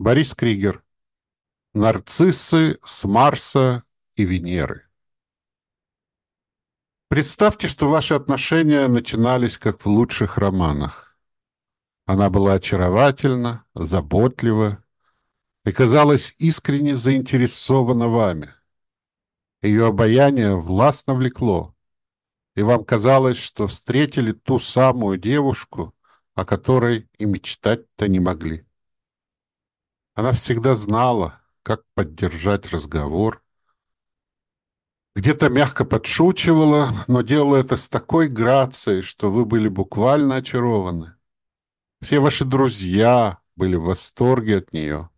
Борис Кригер. Нарциссы с Марса и Венеры. Представьте, что ваши отношения начинались как в лучших романах. Она была очаровательна, заботлива и казалась искренне заинтересована вами. Ее обаяние властно влекло, и вам казалось, что встретили ту самую девушку, о которой и мечтать-то не могли. Она всегда знала, как поддержать разговор. Где-то мягко подшучивала, но делала это с такой грацией, что вы были буквально очарованы. Все ваши друзья были в восторге от нее.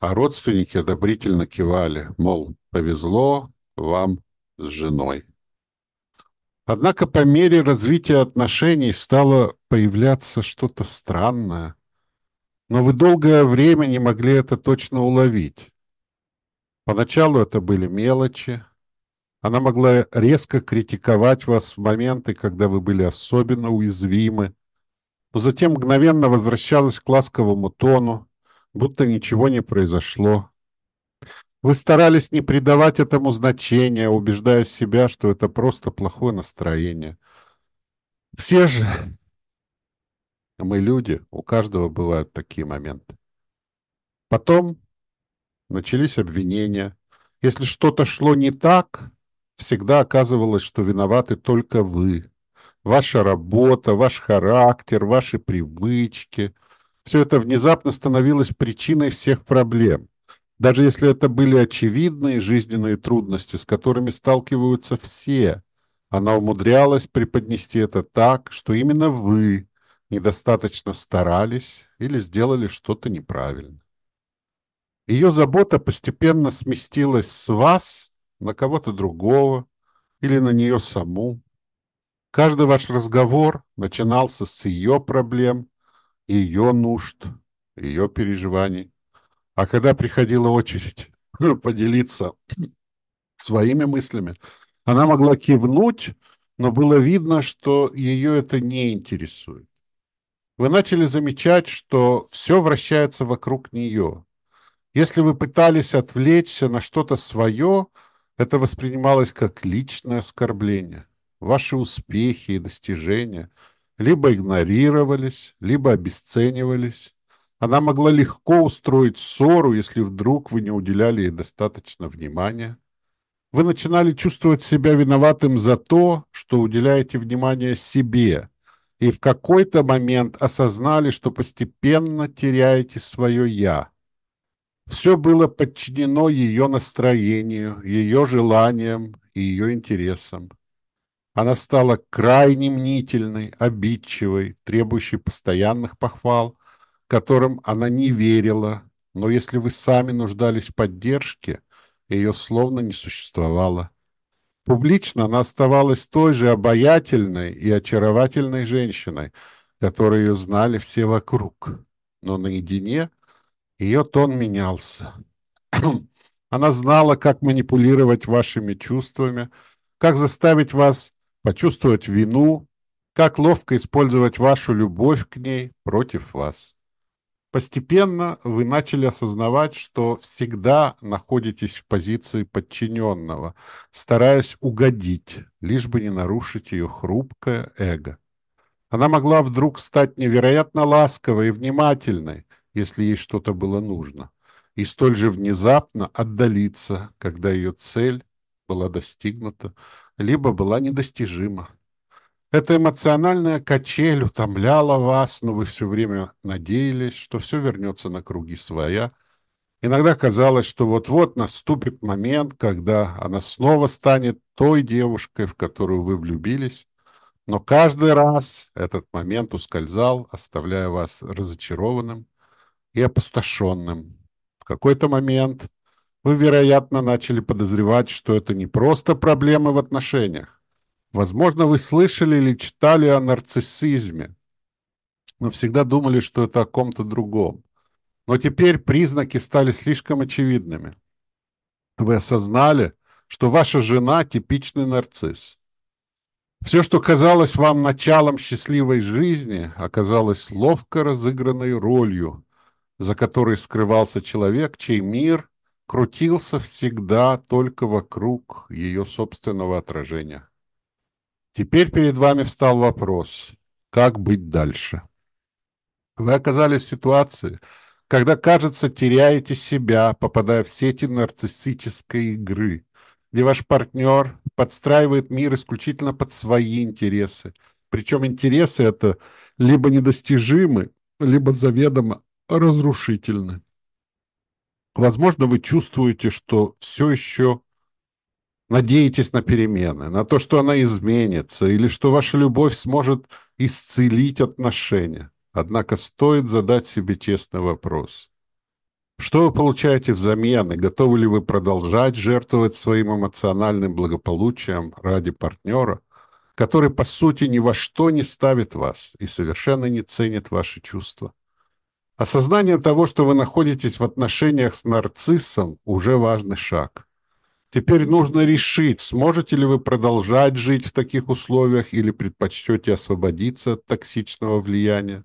А родственники одобрительно кивали, мол, повезло вам с женой. Однако по мере развития отношений стало появляться что-то странное – но вы долгое время не могли это точно уловить. Поначалу это были мелочи. Она могла резко критиковать вас в моменты, когда вы были особенно уязвимы, но затем мгновенно возвращалась к ласковому тону, будто ничего не произошло. Вы старались не придавать этому значения, убеждая себя, что это просто плохое настроение. Все же мы люди, у каждого бывают такие моменты. Потом начались обвинения. Если что-то шло не так, всегда оказывалось, что виноваты только вы. Ваша работа, ваш характер, ваши привычки. Все это внезапно становилось причиной всех проблем. Даже если это были очевидные жизненные трудности, с которыми сталкиваются все, она умудрялась преподнести это так, что именно вы недостаточно старались или сделали что-то неправильно. Ее забота постепенно сместилась с вас на кого-то другого или на нее саму. Каждый ваш разговор начинался с ее проблем, ее нужд, ее переживаний. А когда приходила очередь поделиться своими мыслями, она могла кивнуть, но было видно, что ее это не интересует вы начали замечать, что все вращается вокруг нее. Если вы пытались отвлечься на что-то свое, это воспринималось как личное оскорбление. Ваши успехи и достижения либо игнорировались, либо обесценивались. Она могла легко устроить ссору, если вдруг вы не уделяли ей достаточно внимания. Вы начинали чувствовать себя виноватым за то, что уделяете внимание себе – и в какой-то момент осознали, что постепенно теряете свое «я». Все было подчинено ее настроению, ее желаниям и ее интересам. Она стала крайне мнительной, обидчивой, требующей постоянных похвал, которым она не верила, но если вы сами нуждались в поддержке, ее словно не существовало. Публично она оставалась той же обаятельной и очаровательной женщиной, которой ее знали все вокруг. Но наедине ее тон менялся. Она знала, как манипулировать вашими чувствами, как заставить вас почувствовать вину, как ловко использовать вашу любовь к ней против вас. Постепенно вы начали осознавать, что всегда находитесь в позиции подчиненного, стараясь угодить, лишь бы не нарушить ее хрупкое эго. Она могла вдруг стать невероятно ласковой и внимательной, если ей что-то было нужно, и столь же внезапно отдалиться, когда ее цель была достигнута, либо была недостижима. Эта эмоциональная качель утомляла вас, но вы все время надеялись, что все вернется на круги своя. Иногда казалось, что вот-вот наступит момент, когда она снова станет той девушкой, в которую вы влюбились. Но каждый раз этот момент ускользал, оставляя вас разочарованным и опустошенным. В какой-то момент вы, вероятно, начали подозревать, что это не просто проблемы в отношениях, Возможно, вы слышали или читали о нарциссизме, но всегда думали, что это о ком-то другом. Но теперь признаки стали слишком очевидными. Вы осознали, что ваша жена – типичный нарцисс. Все, что казалось вам началом счастливой жизни, оказалось ловко разыгранной ролью, за которой скрывался человек, чей мир крутился всегда только вокруг ее собственного отражения. Теперь перед вами встал вопрос, как быть дальше. Вы оказались в ситуации, когда, кажется, теряете себя, попадая в сети нарциссической игры, где ваш партнер подстраивает мир исключительно под свои интересы. Причем интересы это либо недостижимы, либо заведомо разрушительны. Возможно, вы чувствуете, что все еще надеетесь на перемены, на то, что она изменится, или что ваша любовь сможет исцелить отношения. Однако стоит задать себе честный вопрос. Что вы получаете взамен и готовы ли вы продолжать жертвовать своим эмоциональным благополучием ради партнера, который, по сути, ни во что не ставит вас и совершенно не ценит ваши чувства? Осознание того, что вы находитесь в отношениях с нарциссом, уже важный шаг. Теперь нужно решить, сможете ли вы продолжать жить в таких условиях или предпочтете освободиться от токсичного влияния.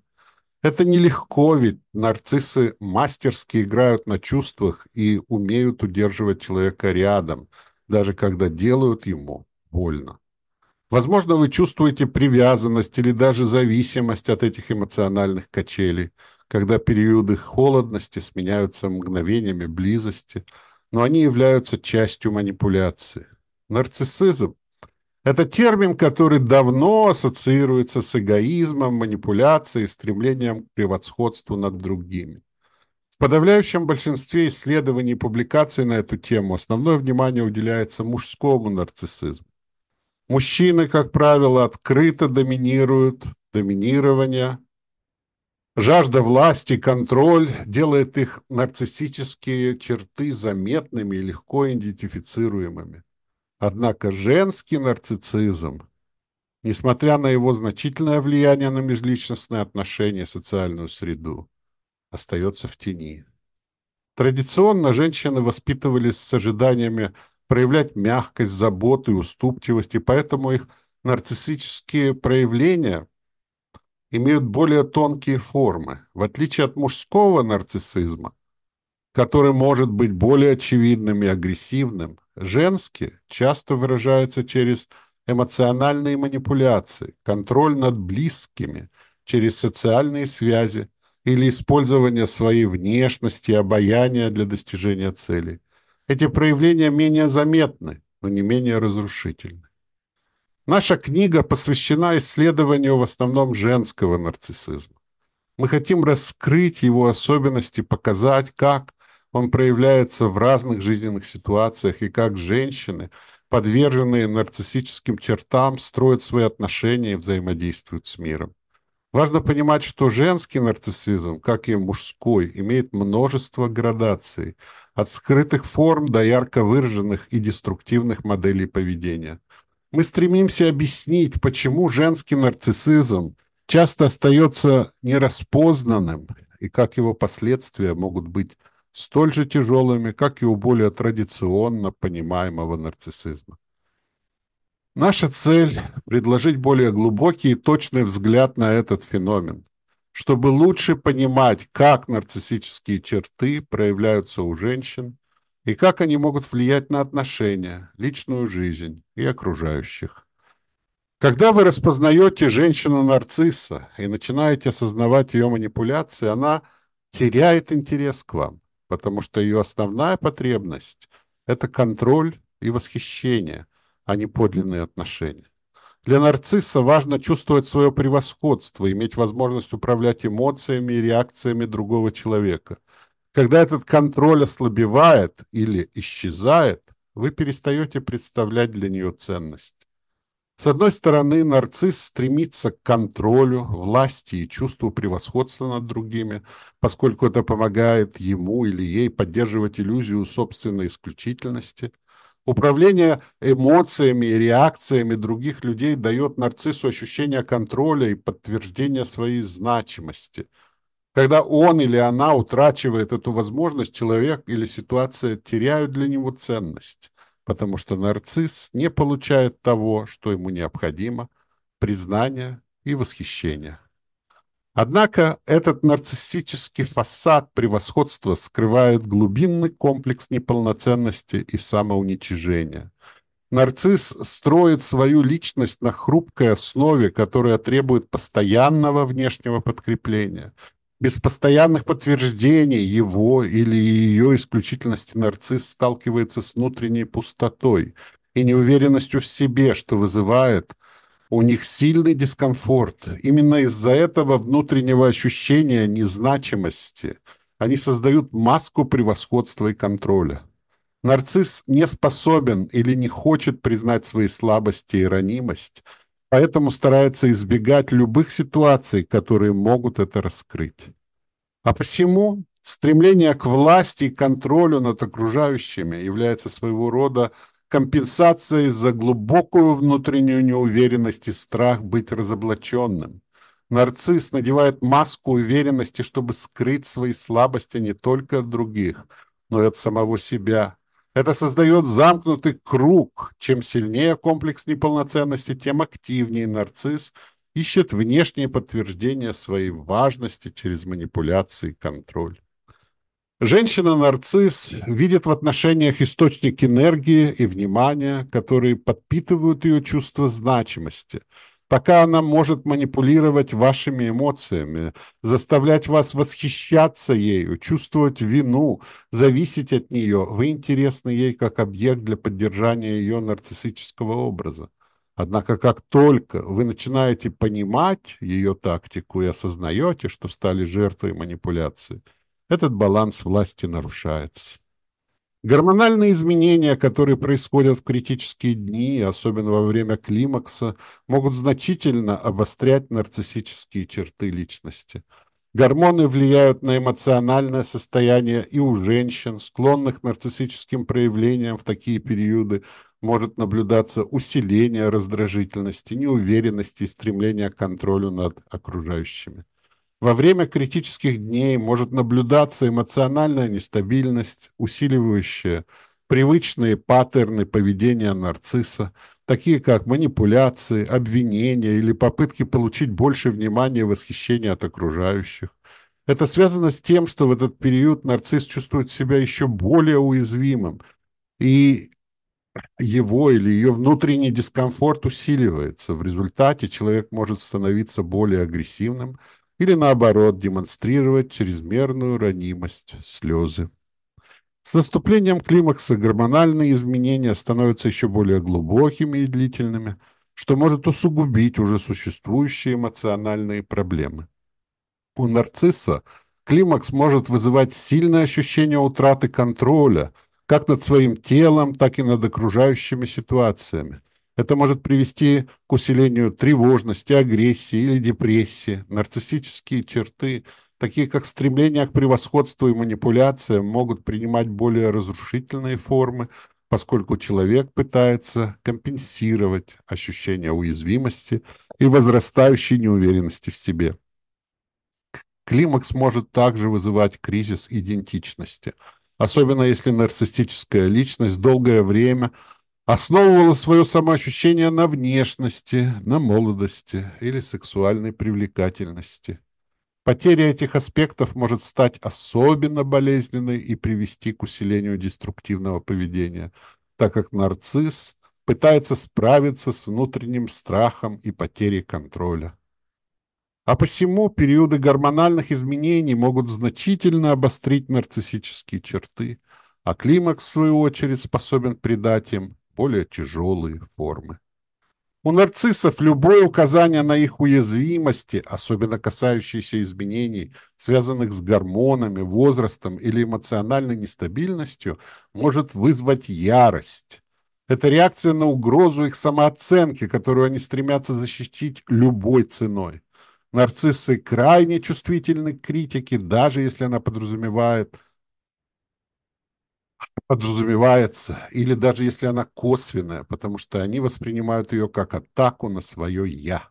Это нелегко, ведь нарциссы мастерски играют на чувствах и умеют удерживать человека рядом, даже когда делают ему больно. Возможно, вы чувствуете привязанность или даже зависимость от этих эмоциональных качелей, когда периоды холодности сменяются мгновениями близости, но они являются частью манипуляции. Нарциссизм это термин, который давно ассоциируется с эгоизмом, манипуляцией, стремлением к превосходству над другими. В подавляющем большинстве исследований и публикаций на эту тему основное внимание уделяется мужскому нарциссизму. Мужчины, как правило, открыто доминируют, доминирование, жажда власти, контроль делает их нарциссические черты заметными и легко идентифицируемыми. Однако женский нарциссизм, несмотря на его значительное влияние на межличностные отношения и социальную среду, остается в тени. Традиционно женщины воспитывались с ожиданиями проявлять мягкость, заботу и уступчивость, и поэтому их нарциссические проявления имеют более тонкие формы. В отличие от мужского нарциссизма, который может быть более очевидным и агрессивным, женский часто выражается через эмоциональные манипуляции, контроль над близкими, через социальные связи или использование своей внешности и обаяния для достижения целей. Эти проявления менее заметны, но не менее разрушительны. Наша книга посвящена исследованию в основном женского нарциссизма. Мы хотим раскрыть его особенности, показать, как он проявляется в разных жизненных ситуациях, и как женщины, подверженные нарциссическим чертам, строят свои отношения и взаимодействуют с миром. Важно понимать, что женский нарциссизм, как и мужской, имеет множество градаций, от скрытых форм до ярко выраженных и деструктивных моделей поведения. Мы стремимся объяснить, почему женский нарциссизм часто остается нераспознанным и как его последствия могут быть столь же тяжелыми, как и у более традиционно понимаемого нарциссизма. Наша цель – предложить более глубокий и точный взгляд на этот феномен, чтобы лучше понимать, как нарциссические черты проявляются у женщин и как они могут влиять на отношения, личную жизнь и окружающих. Когда вы распознаете женщину-нарцисса и начинаете осознавать ее манипуляции, она теряет интерес к вам потому что ее основная потребность – это контроль и восхищение, а не подлинные отношения. Для нарцисса важно чувствовать свое превосходство, иметь возможность управлять эмоциями и реакциями другого человека. Когда этот контроль ослабевает или исчезает, вы перестаете представлять для нее ценность. С одной стороны, нарцисс стремится к контролю, власти и чувству превосходства над другими, поскольку это помогает ему или ей поддерживать иллюзию собственной исключительности. Управление эмоциями и реакциями других людей дает нарциссу ощущение контроля и подтверждение своей значимости. Когда он или она утрачивает эту возможность, человек или ситуация теряют для него ценность потому что нарцисс не получает того, что ему необходимо – признания и восхищения. Однако этот нарциссический фасад превосходства скрывает глубинный комплекс неполноценности и самоуничижения. Нарцисс строит свою личность на хрупкой основе, которая требует постоянного внешнего подкрепления. Без постоянных подтверждений его или ее исключительности нарцисс сталкивается с внутренней пустотой и неуверенностью в себе, что вызывает у них сильный дискомфорт. Именно из-за этого внутреннего ощущения незначимости они создают маску превосходства и контроля. Нарцисс не способен или не хочет признать свои слабости и ранимость, поэтому старается избегать любых ситуаций, которые могут это раскрыть. А посему стремление к власти и контролю над окружающими является своего рода компенсацией за глубокую внутреннюю неуверенность и страх быть разоблаченным. Нарцисс надевает маску уверенности, чтобы скрыть свои слабости не только от других, но и от самого себя, это создает замкнутый круг. Чем сильнее комплекс неполноценности, тем активнее нарцисс ищет внешние подтверждения своей важности через манипуляции и контроль. Женщина-нарцисс видит в отношениях источник энергии и внимания, которые подпитывают ее чувство значимости – Пока она может манипулировать вашими эмоциями, заставлять вас восхищаться ею, чувствовать вину, зависеть от нее, вы интересны ей как объект для поддержания ее нарциссического образа. Однако как только вы начинаете понимать ее тактику и осознаете, что стали жертвой манипуляции, этот баланс власти нарушается. Гормональные изменения, которые происходят в критические дни, особенно во время климакса, могут значительно обострять нарциссические черты личности. Гормоны влияют на эмоциональное состояние и у женщин, склонных к нарциссическим проявлениям в такие периоды, может наблюдаться усиление раздражительности, неуверенности и стремления к контролю над окружающими. Во время критических дней может наблюдаться эмоциональная нестабильность, усиливающая привычные паттерны поведения нарцисса, такие как манипуляции, обвинения или попытки получить больше внимания и восхищения от окружающих. Это связано с тем, что в этот период нарцисс чувствует себя еще более уязвимым, и его или ее внутренний дискомфорт усиливается. В результате человек может становиться более агрессивным, или, наоборот, демонстрировать чрезмерную ранимость, слезы. С наступлением климакса гормональные изменения становятся еще более глубокими и длительными, что может усугубить уже существующие эмоциональные проблемы. У нарцисса климакс может вызывать сильное ощущение утраты контроля как над своим телом, так и над окружающими ситуациями. Это может привести к усилению тревожности, агрессии или депрессии. Нарциссические черты, такие как стремление к превосходству и манипуляциям, могут принимать более разрушительные формы, поскольку человек пытается компенсировать ощущение уязвимости и возрастающей неуверенности в себе. Климакс может также вызывать кризис идентичности, особенно если нарциссическая личность долгое время – основывала свое самоощущение на внешности, на молодости или сексуальной привлекательности. Потеря этих аспектов может стать особенно болезненной и привести к усилению деструктивного поведения, так как нарцисс пытается справиться с внутренним страхом и потерей контроля. А посему периоды гормональных изменений могут значительно обострить нарциссические черты, а климакс, в свою очередь, способен придать им более тяжелые формы. У нарциссов любое указание на их уязвимости, особенно касающиеся изменений, связанных с гормонами, возрастом или эмоциональной нестабильностью, может вызвать ярость. Это реакция на угрозу их самооценки, которую они стремятся защитить любой ценой. Нарциссы крайне чувствительны к критике, даже если она подразумевает – подразумевается, или даже если она косвенная, потому что они воспринимают ее как атаку на свое «я».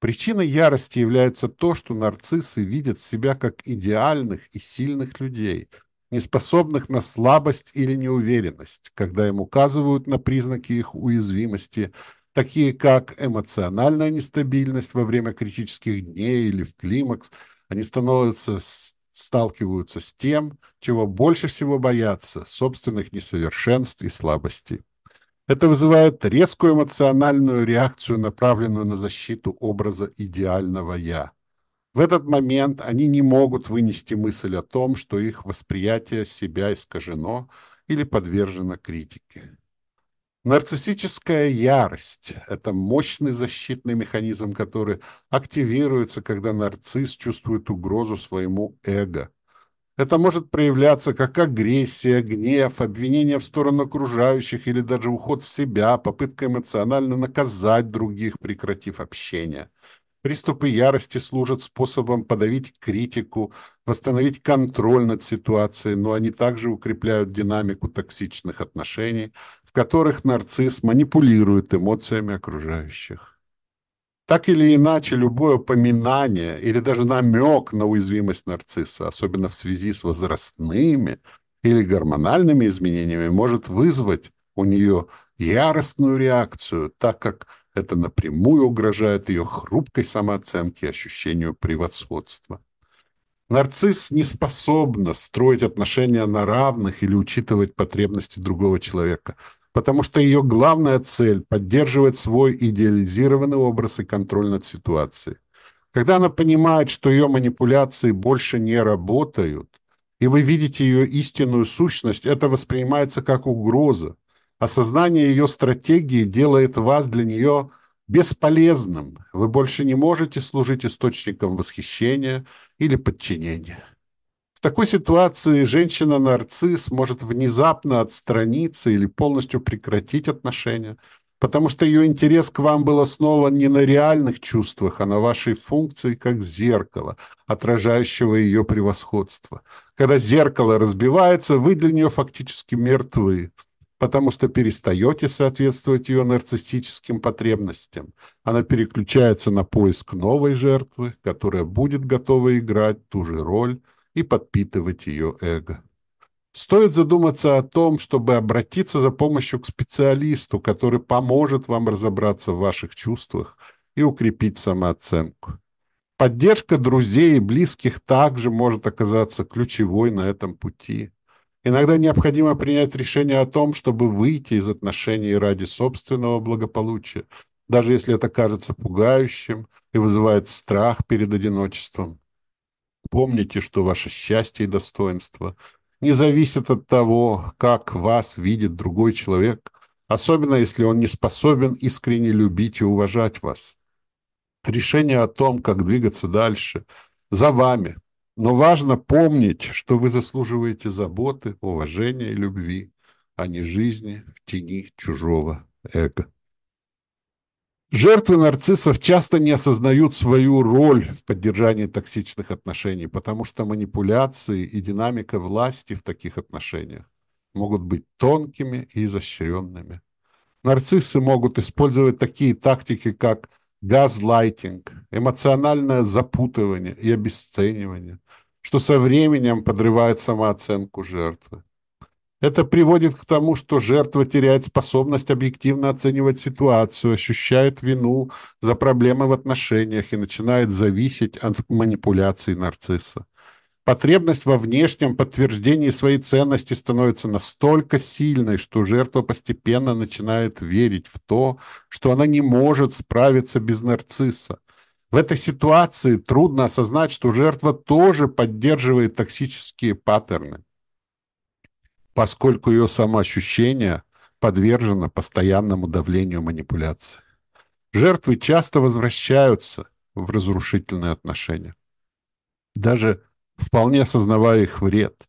Причиной ярости является то, что нарциссы видят себя как идеальных и сильных людей, не способных на слабость или неуверенность, когда им указывают на признаки их уязвимости, такие как эмоциональная нестабильность во время критических дней или в климакс, они становятся, сталкиваются с тем, чего больше всего боятся – собственных несовершенств и слабостей. Это вызывает резкую эмоциональную реакцию, направленную на защиту образа идеального «я». В этот момент они не могут вынести мысль о том, что их восприятие себя искажено или подвержено критике. Нарциссическая ярость – это мощный защитный механизм, который активируется, когда нарцисс чувствует угрозу своему эго. Это может проявляться как агрессия, гнев, обвинение в сторону окружающих или даже уход в себя, попытка эмоционально наказать других, прекратив общение. Приступы ярости служат способом подавить критику, восстановить контроль над ситуацией, но они также укрепляют динамику токсичных отношений, которых нарцисс манипулирует эмоциями окружающих. Так или иначе, любое упоминание или даже намек на уязвимость нарцисса, особенно в связи с возрастными или гормональными изменениями, может вызвать у нее яростную реакцию, так как это напрямую угрожает ее хрупкой самооценке и ощущению превосходства. Нарцисс не способна строить отношения на равных или учитывать потребности другого человека, потому что ее главная цель – поддерживать свой идеализированный образ и контроль над ситуацией. Когда она понимает, что ее манипуляции больше не работают, и вы видите ее истинную сущность, это воспринимается как угроза, Осознание ее стратегии делает вас для нее бесполезным. Вы больше не можете служить источником восхищения или подчинения. Такой ситуации женщина-нарцисс может внезапно отстраниться или полностью прекратить отношения, потому что ее интерес к вам был основан не на реальных чувствах, а на вашей функции как зеркала, отражающего ее превосходство. Когда зеркало разбивается, вы для нее фактически мертвы потому что перестаете соответствовать ее нарциссическим потребностям. Она переключается на поиск новой жертвы, которая будет готова играть ту же роль и подпитывать ее эго. Стоит задуматься о том, чтобы обратиться за помощью к специалисту, который поможет вам разобраться в ваших чувствах и укрепить самооценку. Поддержка друзей и близких также может оказаться ключевой на этом пути. Иногда необходимо принять решение о том, чтобы выйти из отношений ради собственного благополучия, даже если это кажется пугающим и вызывает страх перед одиночеством. Помните, что ваше счастье и достоинство не зависят от того, как вас видит другой человек, особенно если он не способен искренне любить и уважать вас. Решение о том, как двигаться дальше, за вами, но важно помнить, что вы заслуживаете заботы, уважения и любви, а не жизни в тени чужого эго. Жертвы нарциссов часто не осознают свою роль в поддержании токсичных отношений, потому что манипуляции и динамика власти в таких отношениях могут быть тонкими и изощренными. Нарциссы могут использовать такие тактики, как газлайтинг, эмоциональное запутывание и обесценивание, что со временем подрывает самооценку жертвы. Это приводит к тому, что жертва теряет способность объективно оценивать ситуацию, ощущает вину за проблемы в отношениях и начинает зависеть от манипуляций нарцисса. Потребность во внешнем подтверждении своей ценности становится настолько сильной, что жертва постепенно начинает верить в то, что она не может справиться без нарцисса. В этой ситуации трудно осознать, что жертва тоже поддерживает токсические паттерны, поскольку ее самоощущение подвержено постоянному давлению манипуляции. Жертвы часто возвращаются в разрушительные отношения. Даже вполне осознавая их вред.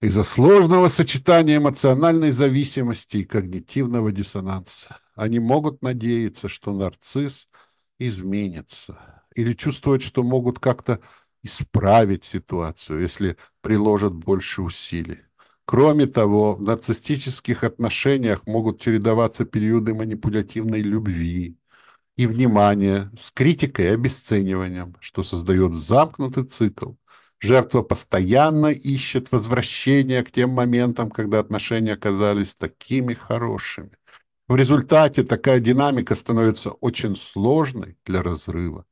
Из-за сложного сочетания эмоциональной зависимости и когнитивного диссонанса они могут надеяться, что нарцисс изменится или чувствовать, что могут как-то исправить ситуацию, если приложат больше усилий. Кроме того, в нарциссических отношениях могут чередоваться периоды манипулятивной любви, и внимание с критикой и обесцениванием, что создает замкнутый цикл. Жертва постоянно ищет возвращение к тем моментам, когда отношения оказались такими хорошими. В результате такая динамика становится очень сложной для разрыва.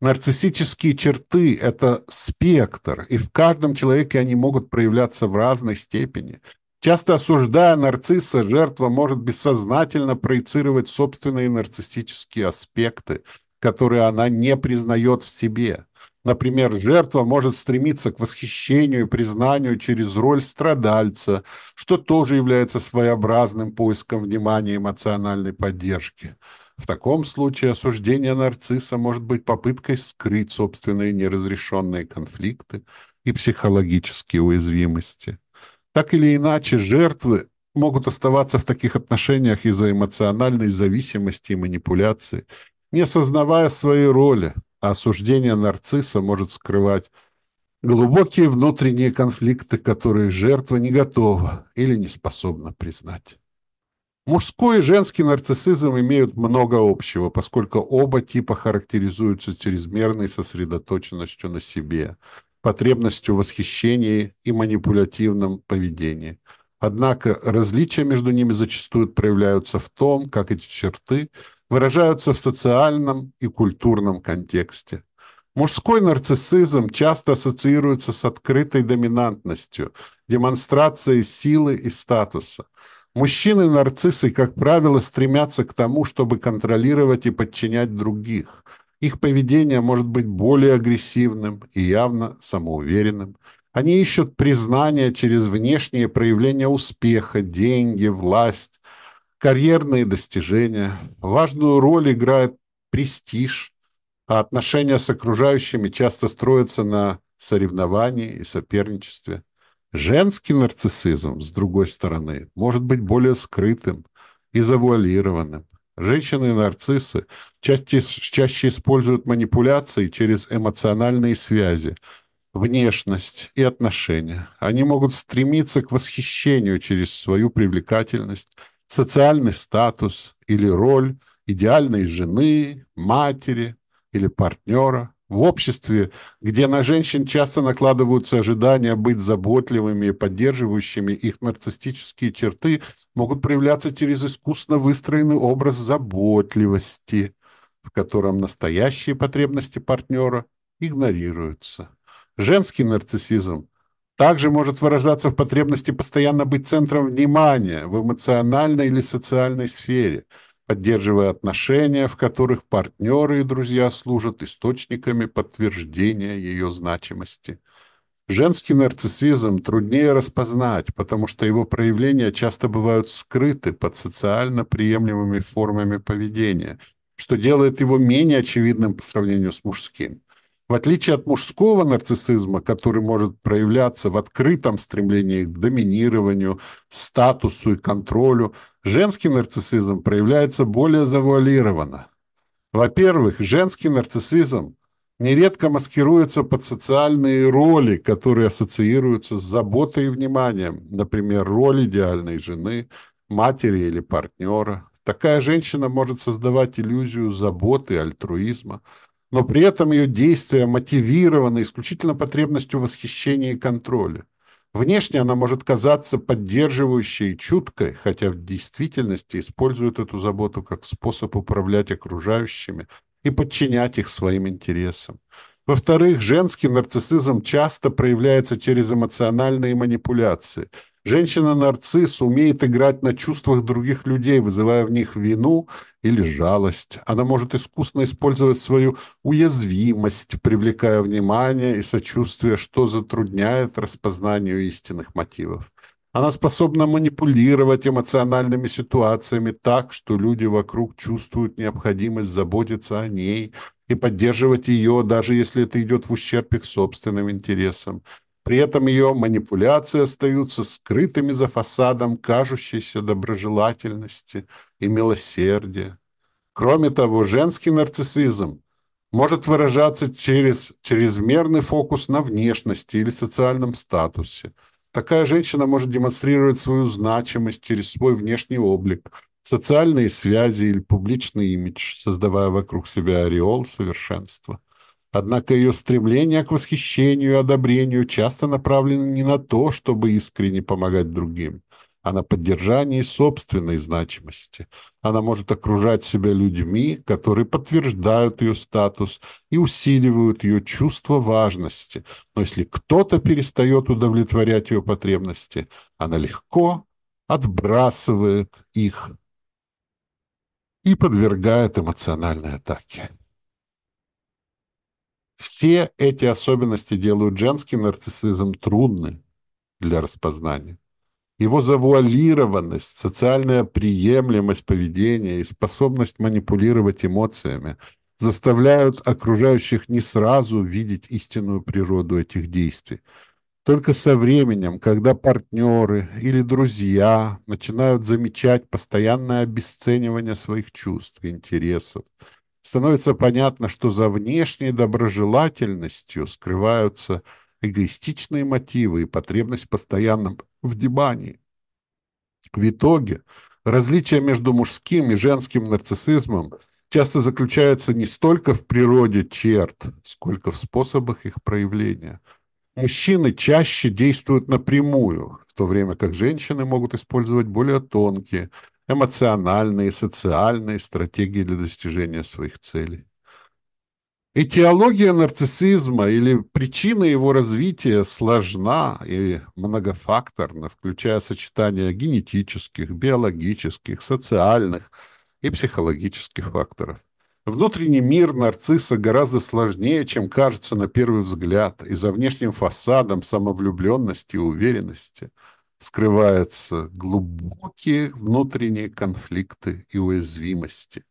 Нарциссические черты – это спектр, и в каждом человеке они могут проявляться в разной степени. Часто осуждая нарцисса, жертва может бессознательно проецировать собственные нарциссические аспекты, которые она не признает в себе. Например, жертва может стремиться к восхищению и признанию через роль страдальца, что тоже является своеобразным поиском внимания и эмоциональной поддержки. В таком случае осуждение нарцисса может быть попыткой скрыть собственные неразрешенные конфликты и психологические уязвимости. Так или иначе, жертвы могут оставаться в таких отношениях из-за эмоциональной зависимости и манипуляции, не осознавая своей роли, а осуждение нарцисса может скрывать глубокие внутренние конфликты, которые жертва не готова или не способна признать. Мужской и женский нарциссизм имеют много общего, поскольку оба типа характеризуются чрезмерной сосредоточенностью на себе, потребностью в восхищении и манипулятивном поведении. Однако различия между ними зачастую проявляются в том, как эти черты выражаются в социальном и культурном контексте. Мужской нарциссизм часто ассоциируется с открытой доминантностью, демонстрацией силы и статуса – Мужчины-нарциссы, как правило, стремятся к тому, чтобы контролировать и подчинять других. Их поведение может быть более агрессивным и явно самоуверенным. Они ищут признания через внешние проявления успеха, деньги, власть, карьерные достижения. Важную роль играет престиж, а отношения с окружающими часто строятся на соревновании и соперничестве. Женский нарциссизм, с другой стороны, может быть более скрытым и завуалированным. Женщины-нарциссы чаще, чаще используют манипуляции через эмоциональные связи, внешность и отношения. Они могут стремиться к восхищению через свою привлекательность, социальный статус или роль идеальной жены, матери или партнера, в обществе, где на женщин часто накладываются ожидания быть заботливыми и поддерживающими их нарциссические черты, могут проявляться через искусно выстроенный образ заботливости, в котором настоящие потребности партнера игнорируются. Женский нарциссизм также может выражаться в потребности постоянно быть центром внимания в эмоциональной или социальной сфере – поддерживая отношения, в которых партнеры и друзья служат источниками подтверждения ее значимости. Женский нарциссизм труднее распознать, потому что его проявления часто бывают скрыты под социально приемлемыми формами поведения, что делает его менее очевидным по сравнению с мужским. В отличие от мужского нарциссизма, который может проявляться в открытом стремлении к доминированию, статусу и контролю, женский нарциссизм проявляется более завуалированно. Во-первых, женский нарциссизм нередко маскируется под социальные роли, которые ассоциируются с заботой и вниманием, например, роль идеальной жены, матери или партнера. Такая женщина может создавать иллюзию заботы альтруизма – но при этом ее действия мотивированы исключительно потребностью восхищения и контроля. Внешне она может казаться поддерживающей и чуткой, хотя в действительности использует эту заботу как способ управлять окружающими и подчинять их своим интересам. Во-вторых, женский нарциссизм часто проявляется через эмоциональные манипуляции – Женщина-нарцисс умеет играть на чувствах других людей, вызывая в них вину или жалость. Она может искусно использовать свою уязвимость, привлекая внимание и сочувствие, что затрудняет распознанию истинных мотивов. Она способна манипулировать эмоциональными ситуациями так, что люди вокруг чувствуют необходимость заботиться о ней и поддерживать ее, даже если это идет в ущерб их собственным интересам. При этом ее манипуляции остаются скрытыми за фасадом кажущейся доброжелательности и милосердия. Кроме того, женский нарциссизм может выражаться через чрезмерный фокус на внешности или социальном статусе. Такая женщина может демонстрировать свою значимость через свой внешний облик, социальные связи или публичный имидж, создавая вокруг себя ореол совершенства. Однако ее стремление к восхищению и одобрению часто направлено не на то, чтобы искренне помогать другим, а на поддержании собственной значимости. Она может окружать себя людьми, которые подтверждают ее статус и усиливают ее чувство важности. Но если кто-то перестает удовлетворять ее потребности, она легко отбрасывает их и подвергает эмоциональной атаке. Все эти особенности делают женский нарциссизм трудным для распознания. Его завуалированность, социальная приемлемость поведения и способность манипулировать эмоциями заставляют окружающих не сразу видеть истинную природу этих действий. Только со временем, когда партнеры или друзья начинают замечать постоянное обесценивание своих чувств и интересов, становится понятно, что за внешней доброжелательностью скрываются эгоистичные мотивы и потребность в постоянном. В итоге различие между мужским и женским нарциссизмом часто заключается не столько в природе черт, сколько в способах их проявления. Мужчины чаще действуют напрямую, в то время как женщины могут использовать более тонкие, эмоциональные социальные стратегии для достижения своих целей. Этиология нарциссизма или причина его развития сложна и многофакторна, включая сочетание генетических, биологических, социальных и психологических факторов. Внутренний мир нарцисса гораздо сложнее, чем кажется на первый взгляд, и за внешним фасадом самовлюбленности и уверенности скрываются глубокие внутренние конфликты и уязвимости.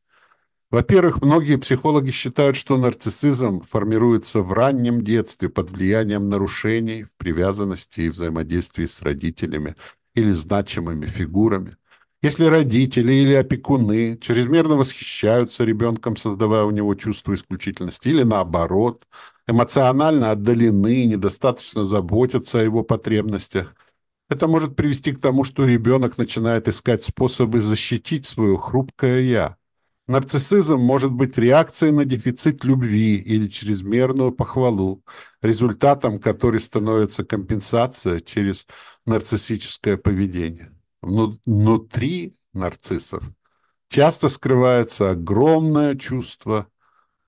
Во-первых, многие психологи считают, что нарциссизм формируется в раннем детстве под влиянием нарушений в привязанности и взаимодействии с родителями или значимыми фигурами. Если родители или опекуны чрезмерно восхищаются ребенком, создавая у него чувство исключительности, или наоборот, эмоционально отдалены и недостаточно заботятся о его потребностях, это может привести к тому, что ребенок начинает искать способы защитить свое хрупкое «я», Нарциссизм может быть реакцией на дефицит любви или чрезмерную похвалу, результатом которой становится компенсация через нарциссическое поведение. Внутри нарциссов часто скрывается огромное чувство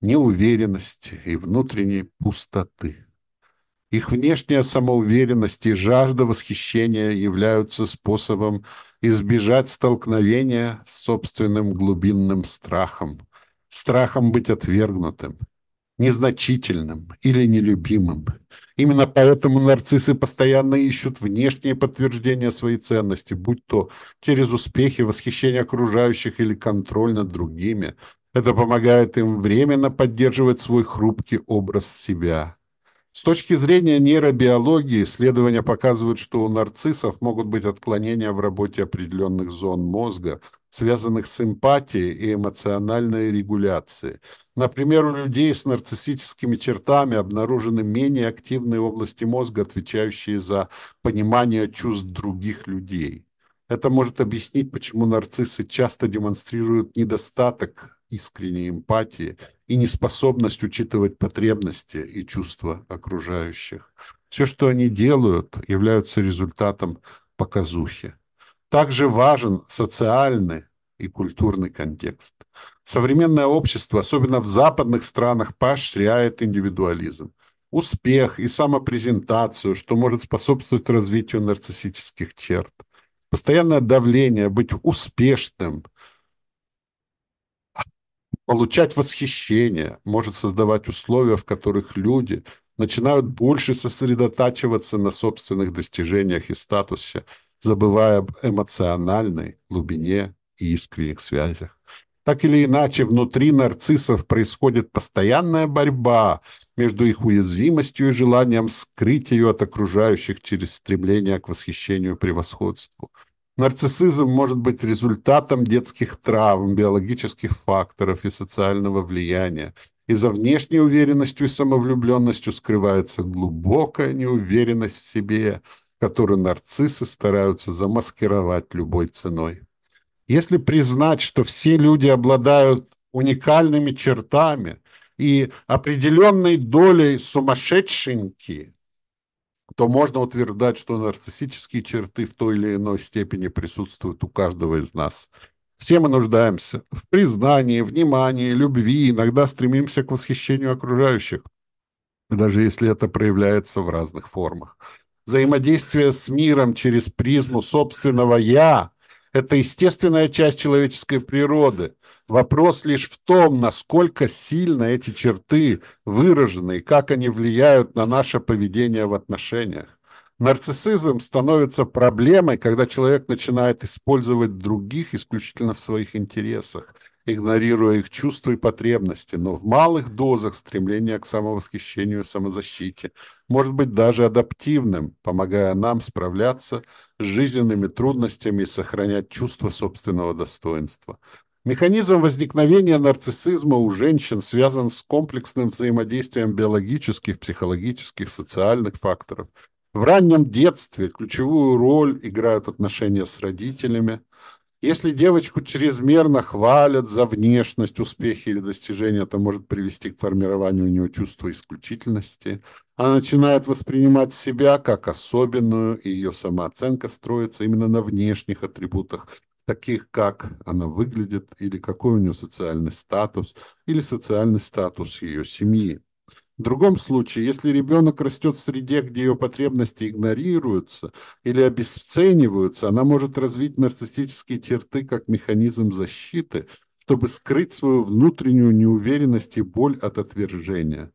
неуверенности и внутренней пустоты. Их внешняя самоуверенность и жажда восхищения являются способом избежать столкновения с собственным глубинным страхом, страхом быть отвергнутым, незначительным или нелюбимым. Именно поэтому нарциссы постоянно ищут внешние подтверждения своей ценности, будь то через успехи, восхищение окружающих или контроль над другими. Это помогает им временно поддерживать свой хрупкий образ себя. С точки зрения нейробиологии, исследования показывают, что у нарциссов могут быть отклонения в работе определенных зон мозга, связанных с эмпатией и эмоциональной регуляцией. Например, у людей с нарциссическими чертами обнаружены менее активные области мозга, отвечающие за понимание чувств других людей. Это может объяснить, почему нарциссы часто демонстрируют недостаток искренней эмпатии и неспособность учитывать потребности и чувства окружающих. Все, что они делают, являются результатом показухи. Также важен социальный и культурный контекст. Современное общество, особенно в западных странах, поощряет индивидуализм, успех и самопрезентацию, что может способствовать развитию нарциссических черт. Постоянное давление быть успешным, получать восхищение, может создавать условия, в которых люди начинают больше сосредотачиваться на собственных достижениях и статусе, забывая об эмоциональной глубине и искренних связях. Так или иначе, внутри нарциссов происходит постоянная борьба между их уязвимостью и желанием скрыть ее от окружающих через стремление к восхищению и превосходству – Нарциссизм может быть результатом детских травм, биологических факторов и социального влияния. И за внешней уверенностью и самовлюбленностью скрывается глубокая неуверенность в себе, которую нарциссы стараются замаскировать любой ценой. Если признать, что все люди обладают уникальными чертами и определенной долей сумасшедшеньки, то можно утверждать, что нарциссические черты в той или иной степени присутствуют у каждого из нас. Все мы нуждаемся в признании, внимании, любви, иногда стремимся к восхищению окружающих, даже если это проявляется в разных формах. Взаимодействие с миром через призму собственного «я» – это естественная часть человеческой природы. Вопрос лишь в том, насколько сильно эти черты выражены и как они влияют на наше поведение в отношениях. Нарциссизм становится проблемой, когда человек начинает использовать других исключительно в своих интересах, игнорируя их чувства и потребности, но в малых дозах стремление к самовосхищению и самозащите может быть даже адаптивным, помогая нам справляться с жизненными трудностями и сохранять чувство собственного достоинства. Механизм возникновения нарциссизма у женщин связан с комплексным взаимодействием биологических, психологических, социальных факторов – в раннем детстве ключевую роль играют отношения с родителями. Если девочку чрезмерно хвалят за внешность, успехи или достижения, это может привести к формированию у нее чувства исключительности. Она начинает воспринимать себя как особенную, и ее самооценка строится именно на внешних атрибутах, таких как она выглядит, или какой у нее социальный статус, или социальный статус ее семьи. В другом случае, если ребенок растет в среде, где ее потребности игнорируются или обесцениваются, она может развить нарциссические черты как механизм защиты, чтобы скрыть свою внутреннюю неуверенность и боль от отвержения.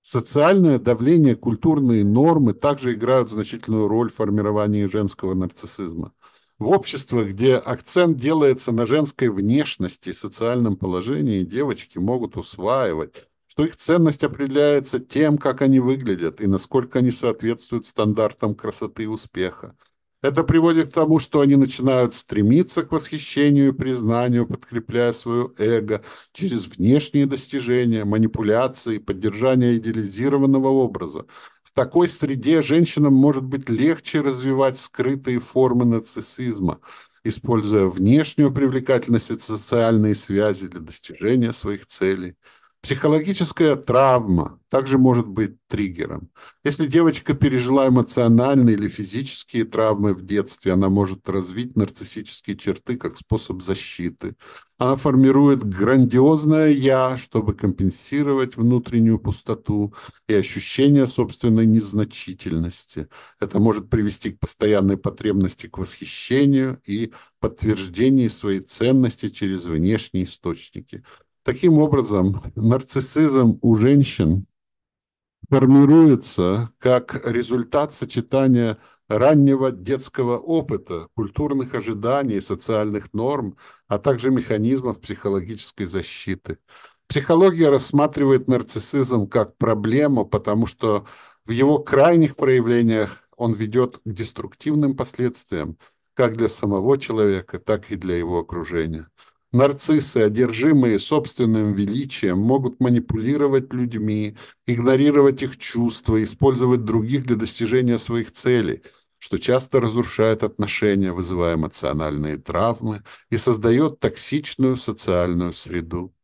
Социальное давление, культурные нормы также играют значительную роль в формировании женского нарциссизма. В обществах, где акцент делается на женской внешности и социальном положении, девочки могут усваивать, что их ценность определяется тем, как они выглядят и насколько они соответствуют стандартам красоты и успеха. Это приводит к тому, что они начинают стремиться к восхищению и признанию, подкрепляя свое эго через внешние достижения, манипуляции, поддержание идеализированного образа. В такой среде женщинам может быть легче развивать скрытые формы нарциссизма, используя внешнюю привлекательность и социальные связи для достижения своих целей. Психологическая травма также может быть триггером. Если девочка пережила эмоциональные или физические травмы в детстве, она может развить нарциссические черты как способ защиты. Она формирует грандиозное «я», чтобы компенсировать внутреннюю пустоту и ощущение собственной незначительности. Это может привести к постоянной потребности к восхищению и подтверждению своей ценности через внешние источники – Таким образом, нарциссизм у женщин формируется как результат сочетания раннего детского опыта, культурных ожиданий, социальных норм, а также механизмов психологической защиты. Психология рассматривает нарциссизм как проблему, потому что в его крайних проявлениях он ведет к деструктивным последствиям как для самого человека, так и для его окружения. Нарциссы, одержимые собственным величием, могут манипулировать людьми, игнорировать их чувства, использовать других для достижения своих целей, что часто разрушает отношения, вызывая эмоциональные травмы и создает токсичную социальную среду.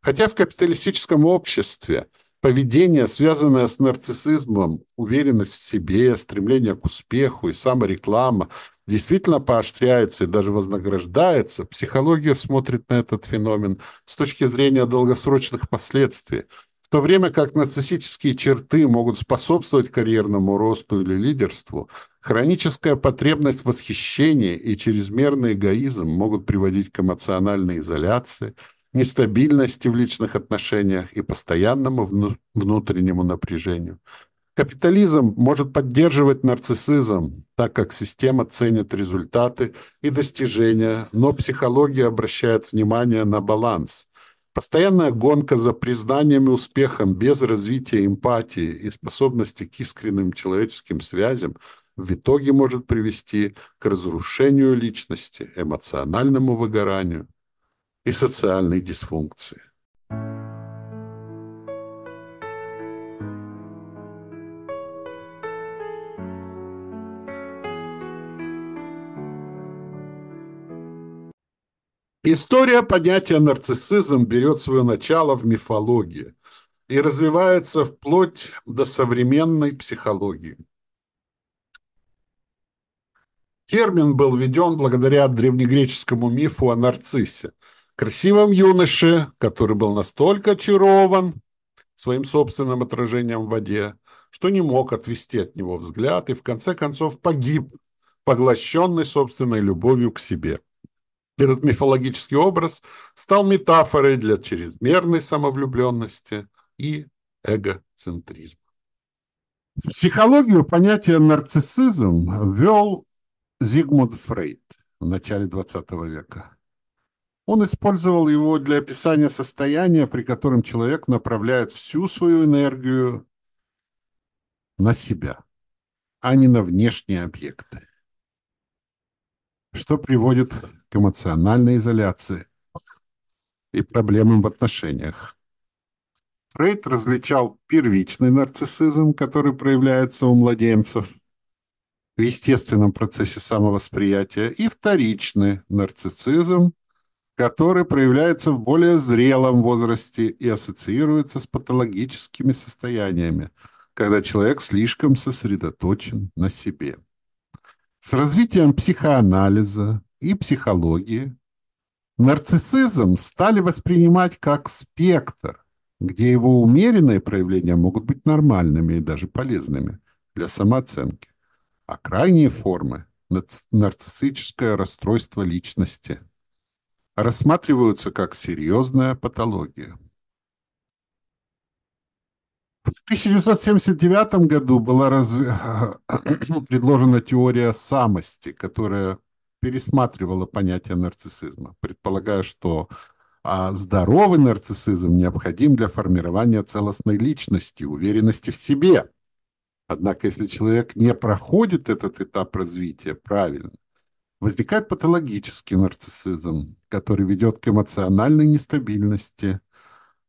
Хотя в капиталистическом обществе поведение, связанное с нарциссизмом, уверенность в себе, стремление к успеху и самореклама действительно поощряется и даже вознаграждается, психология смотрит на этот феномен с точки зрения долгосрочных последствий, в то время как нарциссические черты могут способствовать карьерному росту или лидерству, хроническая потребность в восхищении и чрезмерный эгоизм могут приводить к эмоциональной изоляции, нестабильности в личных отношениях и постоянному внутреннему напряжению. Капитализм может поддерживать нарциссизм, так как система ценит результаты и достижения, но психология обращает внимание на баланс. Постоянная гонка за признанием и успехом без развития эмпатии и способности к искренним человеческим связям в итоге может привести к разрушению личности, эмоциональному выгоранию и социальной дисфункции. История понятия нарциссизм берет свое начало в мифологии и развивается вплоть до современной психологии. Термин был введен благодаря древнегреческому мифу о нарциссе, красивом юноше, который был настолько очарован своим собственным отражением в воде, что не мог отвести от него взгляд и в конце концов погиб, поглощенный собственной любовью к себе. Этот мифологический образ стал метафорой для чрезмерной самовлюбленности и эгоцентризма. В психологию понятие нарциссизм ввел Зигмунд Фрейд в начале XX века. Он использовал его для описания состояния, при котором человек направляет всю свою энергию на себя, а не на внешние объекты, что приводит к эмоциональной изоляции и проблемам в отношениях. Фрейд различал первичный нарциссизм, который проявляется у младенцев, в естественном процессе самовосприятия, и вторичный нарциссизм, который проявляется в более зрелом возрасте и ассоциируется с патологическими состояниями, когда человек слишком сосредоточен на себе. С развитием психоанализа и психологии нарциссизм стали воспринимать как спектр, где его умеренные проявления могут быть нормальными и даже полезными для самооценки а крайние формы – нарциссическое расстройство личности – рассматриваются как серьезная патология. В 1979 году была раз... предложена теория самости, которая пересматривала понятие нарциссизма, предполагая, что а здоровый нарциссизм необходим для формирования целостной личности, уверенности в себе – Однако, если человек не проходит этот этап развития правильно, возникает патологический нарциссизм, который ведет к эмоциональной нестабильности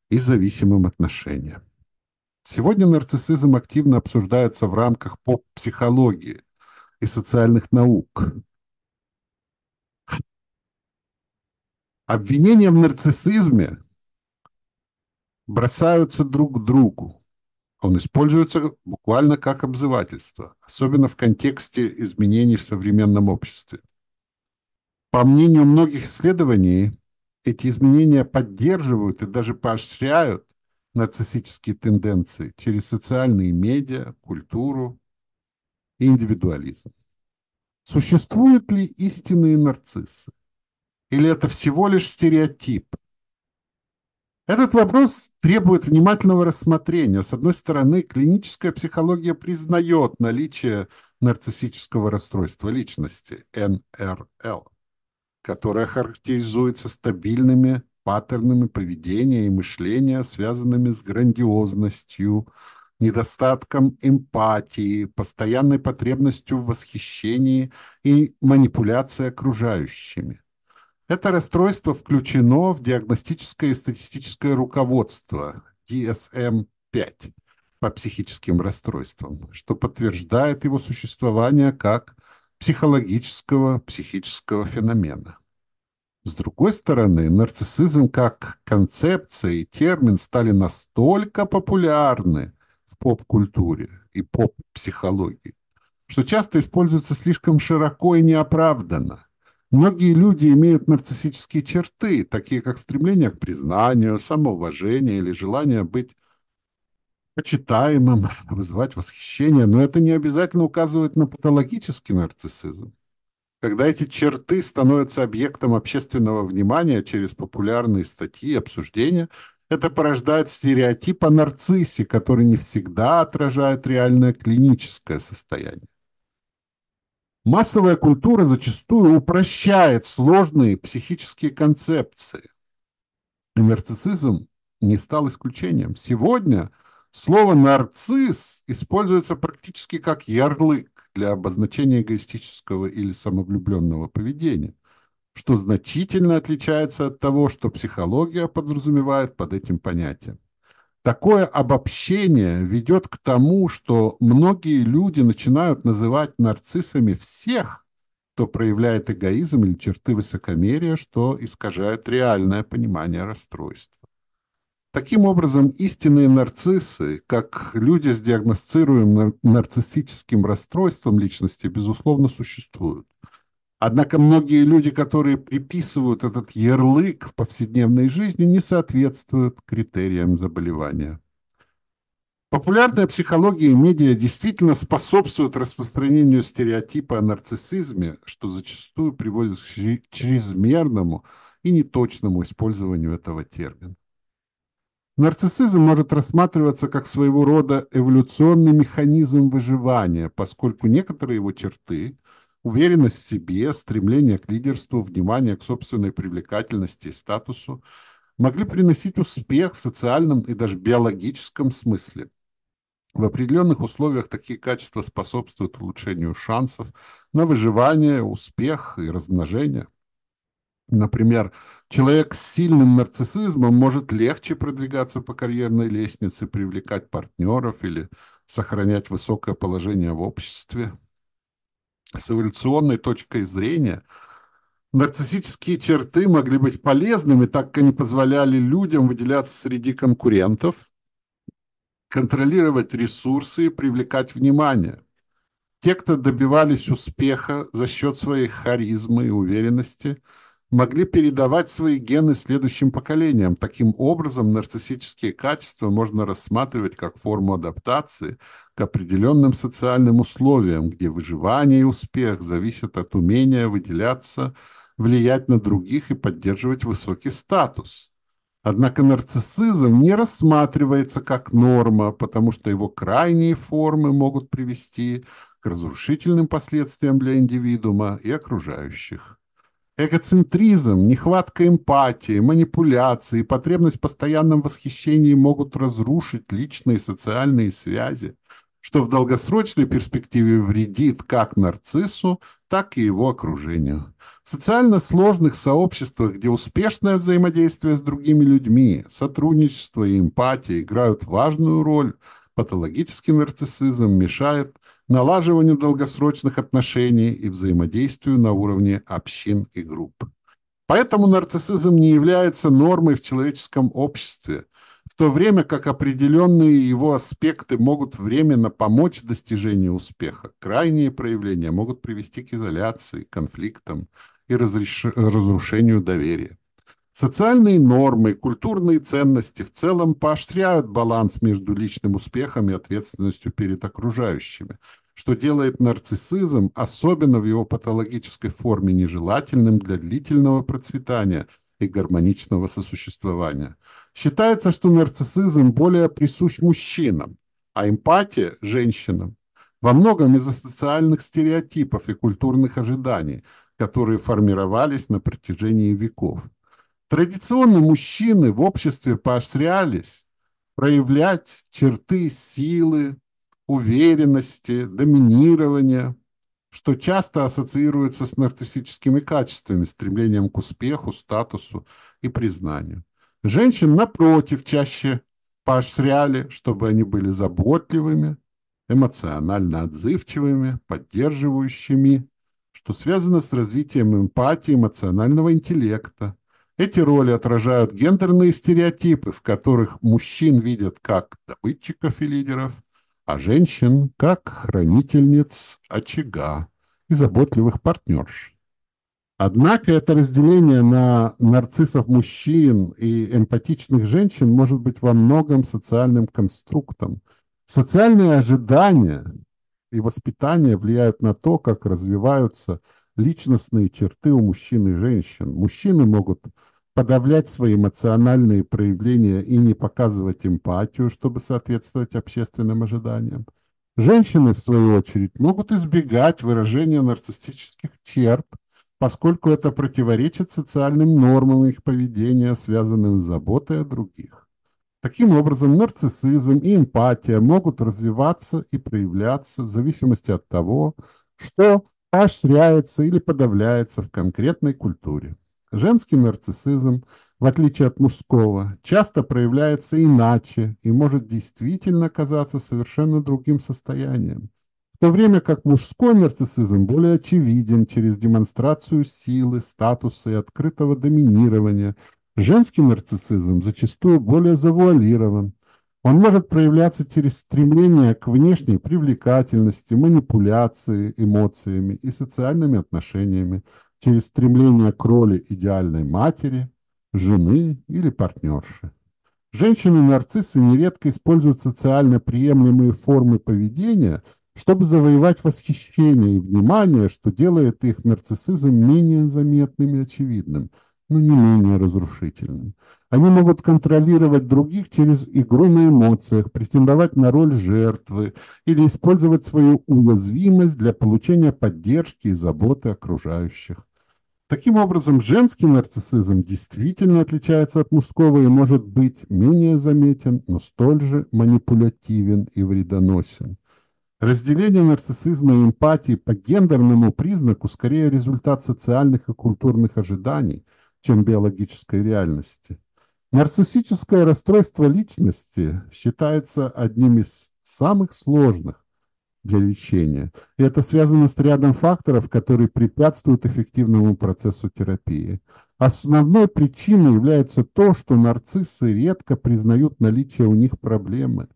и зависимым отношениям. Сегодня нарциссизм активно обсуждается в рамках поп-психологии и социальных наук. Обвинения в нарциссизме бросаются друг к другу. Он используется буквально как обзывательство, особенно в контексте изменений в современном обществе. По мнению многих исследований, эти изменения поддерживают и даже поощряют нарциссические тенденции через социальные медиа, культуру и индивидуализм. Существуют ли истинные нарциссы? Или это всего лишь стереотип, этот вопрос требует внимательного рассмотрения. С одной стороны, клиническая психология признает наличие нарциссического расстройства личности, НРЛ, которое характеризуется стабильными паттернами поведения и мышления, связанными с грандиозностью, недостатком эмпатии, постоянной потребностью в восхищении и манипуляции окружающими. Это расстройство включено в диагностическое и статистическое руководство DSM-5 по психическим расстройствам, что подтверждает его существование как психологического психического феномена. С другой стороны, нарциссизм как концепция и термин стали настолько популярны в поп-культуре и поп-психологии, что часто используются слишком широко и неоправданно – Многие люди имеют нарциссические черты, такие как стремление к признанию, самоуважение или желание быть почитаемым, вызывать восхищение, но это не обязательно указывает на патологический нарциссизм. Когда эти черты становятся объектом общественного внимания через популярные статьи и обсуждения, это порождает стереотип о нарциссе, который не всегда отражает реальное клиническое состояние. Массовая культура зачастую упрощает сложные психические концепции. И нарциссизм не стал исключением. Сегодня слово «нарцисс» используется практически как ярлык для обозначения эгоистического или самовлюбленного поведения, что значительно отличается от того, что психология подразумевает под этим понятием. Такое обобщение ведет к тому, что многие люди начинают называть нарциссами всех, кто проявляет эгоизм или черты высокомерия, что искажает реальное понимание расстройства. Таким образом, истинные нарциссы, как люди с диагностируемым нарциссическим расстройством личности, безусловно, существуют. Однако многие люди, которые приписывают этот ярлык в повседневной жизни, не соответствуют критериям заболевания. Популярная психология и медиа действительно способствуют распространению стереотипа о нарциссизме, что зачастую приводит к чрезмерному и неточному использованию этого термина. Нарциссизм может рассматриваться как своего рода эволюционный механизм выживания, поскольку некоторые его черты – уверенность в себе, стремление к лидерству, внимание к собственной привлекательности и статусу – могли приносить успех в социальном и даже биологическом смысле – в определенных условиях такие качества способствуют улучшению шансов на выживание, успех и размножение. Например, человек с сильным нарциссизмом может легче продвигаться по карьерной лестнице, привлекать партнеров или сохранять высокое положение в обществе. С эволюционной точкой зрения нарциссические черты могли быть полезными, так как они позволяли людям выделяться среди конкурентов – контролировать ресурсы и привлекать внимание. Те, кто добивались успеха за счет своей харизмы и уверенности, могли передавать свои гены следующим поколениям. Таким образом, нарциссические качества можно рассматривать как форму адаптации к определенным социальным условиям, где выживание и успех зависят от умения выделяться, влиять на других и поддерживать высокий статус – Однако нарциссизм не рассматривается как норма, потому что его крайние формы могут привести к разрушительным последствиям для индивидуума и окружающих. Эгоцентризм, нехватка эмпатии, манипуляции, потребность в постоянном восхищении могут разрушить личные социальные связи, что в долгосрочной перспективе вредит как нарциссу, так и его окружению. В социально сложных сообществах, где успешное взаимодействие с другими людьми, сотрудничество и эмпатия играют важную роль, патологический нарциссизм мешает налаживанию долгосрочных отношений и взаимодействию на уровне общин и групп. Поэтому нарциссизм не является нормой в человеческом обществе, в то время как определенные его аспекты могут временно помочь достижению успеха. Крайние проявления могут привести к изоляции, конфликтам и разреш... разрушению доверия. Социальные нормы, культурные ценности в целом поощряют баланс между личным успехом и ответственностью перед окружающими, что делает нарциссизм, особенно в его патологической форме, нежелательным для длительного процветания и гармоничного сосуществования. Считается, что нарциссизм более присущ мужчинам, а эмпатия – женщинам. Во многом из-за социальных стереотипов и культурных ожиданий, которые формировались на протяжении веков. Традиционно мужчины в обществе поощрялись проявлять черты силы, уверенности, доминирования, что часто ассоциируется с нарциссическими качествами, стремлением к успеху, статусу и признанию. Женщин, напротив, чаще поощряли, чтобы они были заботливыми, эмоционально отзывчивыми, поддерживающими, что связано с развитием эмпатии, эмоционального интеллекта. Эти роли отражают гендерные стереотипы, в которых мужчин видят как добытчиков и лидеров, а женщин как хранительниц очага и заботливых партнерш. Однако это разделение на нарциссов мужчин и эмпатичных женщин может быть во многом социальным конструктом. Социальные ожидания и воспитание влияют на то, как развиваются личностные черты у мужчин и женщин. Мужчины могут подавлять свои эмоциональные проявления и не показывать эмпатию, чтобы соответствовать общественным ожиданиям. Женщины, в свою очередь, могут избегать выражения нарциссических черт, поскольку это противоречит социальным нормам их поведения, связанным с заботой о других. Таким образом, нарциссизм и эмпатия могут развиваться и проявляться в зависимости от того, что поощряется или подавляется в конкретной культуре. Женский нарциссизм, в отличие от мужского, часто проявляется иначе и может действительно казаться совершенно другим состоянием – то время как мужской нарциссизм более очевиден через демонстрацию силы, статуса и открытого доминирования, женский нарциссизм зачастую более завуалирован, Он может проявляться через стремление к внешней привлекательности, манипуляции эмоциями и социальными отношениями, через стремление к роли идеальной матери, жены или партнерши. Женщины-нарциссы нередко используют социально приемлемые формы поведения, чтобы завоевать восхищение и внимание, что делает их нарциссизм менее заметным и очевидным, но не менее разрушительным. Они могут контролировать других через игру на эмоциях, претендовать на роль жертвы или использовать свою уязвимость для получения поддержки и заботы окружающих. Таким образом, женский нарциссизм действительно отличается от мужского и может быть менее заметен, но столь же манипулятивен и вредоносен. Разделение нарциссизма и эмпатии по гендерному признаку скорее результат социальных и культурных ожиданий, чем биологической реальности. Нарциссическое расстройство личности считается одним из самых сложных для лечения. И это связано с рядом факторов, которые препятствуют эффективному процессу терапии. Основной причиной является то, что нарциссы редко признают наличие у них проблемы.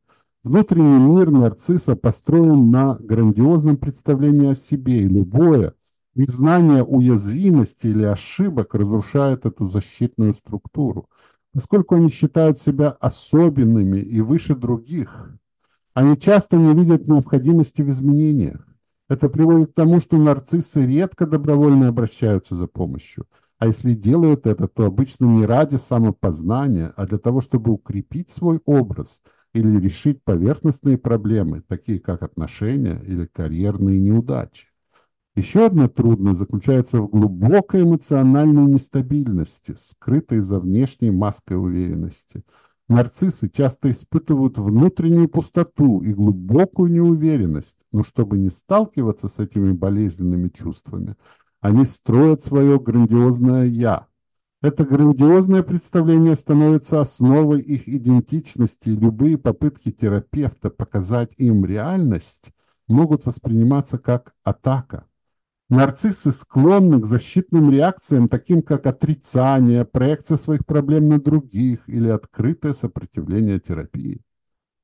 Внутренний мир нарцисса построен на грандиозном представлении о себе, и любое признание уязвимости или ошибок разрушает эту защитную структуру поскольку они считают себя особенными и выше других. Они часто не видят необходимости в изменениях. Это приводит к тому, что нарциссы редко добровольно обращаются за помощью. А если делают это, то обычно не ради самопознания, а для того, чтобы укрепить свой образ или решить поверхностные проблемы, такие как отношения или карьерные неудачи. Еще одна трудность заключается в глубокой эмоциональной нестабильности, скрытой за внешней маской уверенности. Нарциссы часто испытывают внутреннюю пустоту и глубокую неуверенность, но чтобы не сталкиваться с этими болезненными чувствами, они строят свое грандиозное «я». Это грандиозное представление становится основой их идентичности, и любые попытки терапевта показать им реальность могут восприниматься как атака. Нарциссы склонны к защитным реакциям, таким как отрицание, проекция своих проблем на других или открытое сопротивление терапии.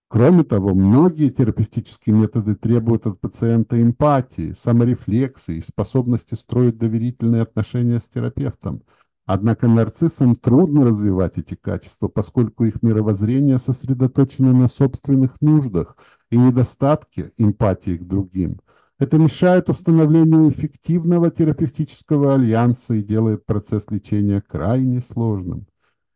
Кроме того, многие терапевтические методы требуют от пациента эмпатии, саморефлексии и способности строить доверительные отношения с терапевтом. Однако нарциссам трудно развивать эти качества, поскольку их мировоззрение сосредоточено на собственных нуждах и недостатке эмпатии к другим – это мешает установлению эффективного терапевтического альянса и делает процесс лечения крайне сложным.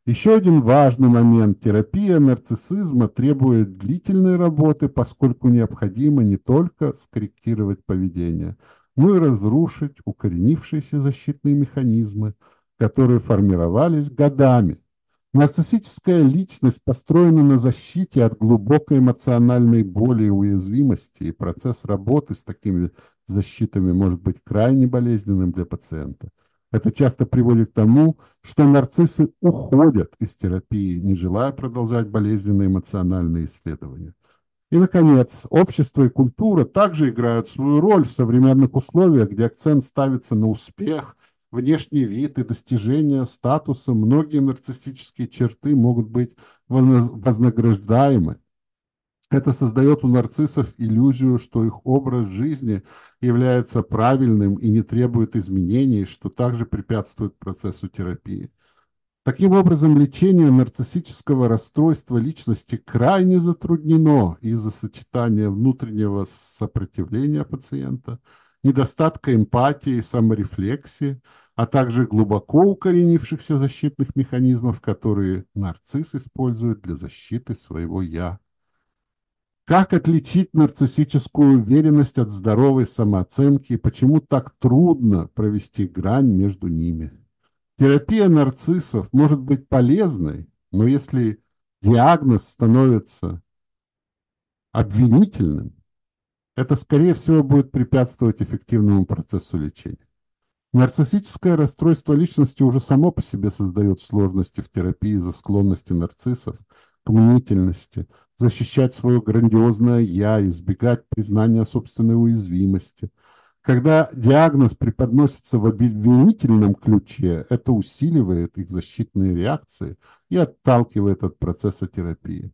Еще один важный момент. Терапия нарциссизма требует длительной работы, поскольку необходимо не только скорректировать поведение, но и разрушить укоренившиеся защитные механизмы, которые формировались годами Нарциссическая личность построена на защите от глубокой эмоциональной боли и уязвимости, и процесс работы с такими защитами может быть крайне болезненным для пациента. Это часто приводит к тому, что нарциссы уходят из терапии, не желая продолжать болезненные эмоциональные исследования. И, наконец, общество и культура также играют свою роль в современных условиях, где акцент ставится на успех – внешний вид и достижение статуса, многие нарциссические черты могут быть вознаграждаемы. Это создает у нарциссов иллюзию, что их образ жизни является правильным и не требует изменений, что также препятствует процессу терапии. Таким образом, лечение нарциссического расстройства личности крайне затруднено из-за сочетания внутреннего сопротивления пациента, недостатка эмпатии и саморефлексии, а также глубоко укоренившихся защитных механизмов, которые нарцисс использует для защиты своего «я». Как отличить нарциссическую уверенность от здоровой самооценки и почему так трудно провести грань между ними? Терапия нарциссов может быть полезной, но если диагноз становится обвинительным, это, скорее всего, будет препятствовать эффективному процессу лечения. Нарциссическое расстройство личности уже само по себе создает сложности в терапии из-за склонности нарциссов к мнительности, защищать свое грандиозное «я», избегать признания собственной уязвимости. Когда диагноз преподносится в обвинительном ключе, это усиливает их защитные реакции и отталкивает от процесса терапии.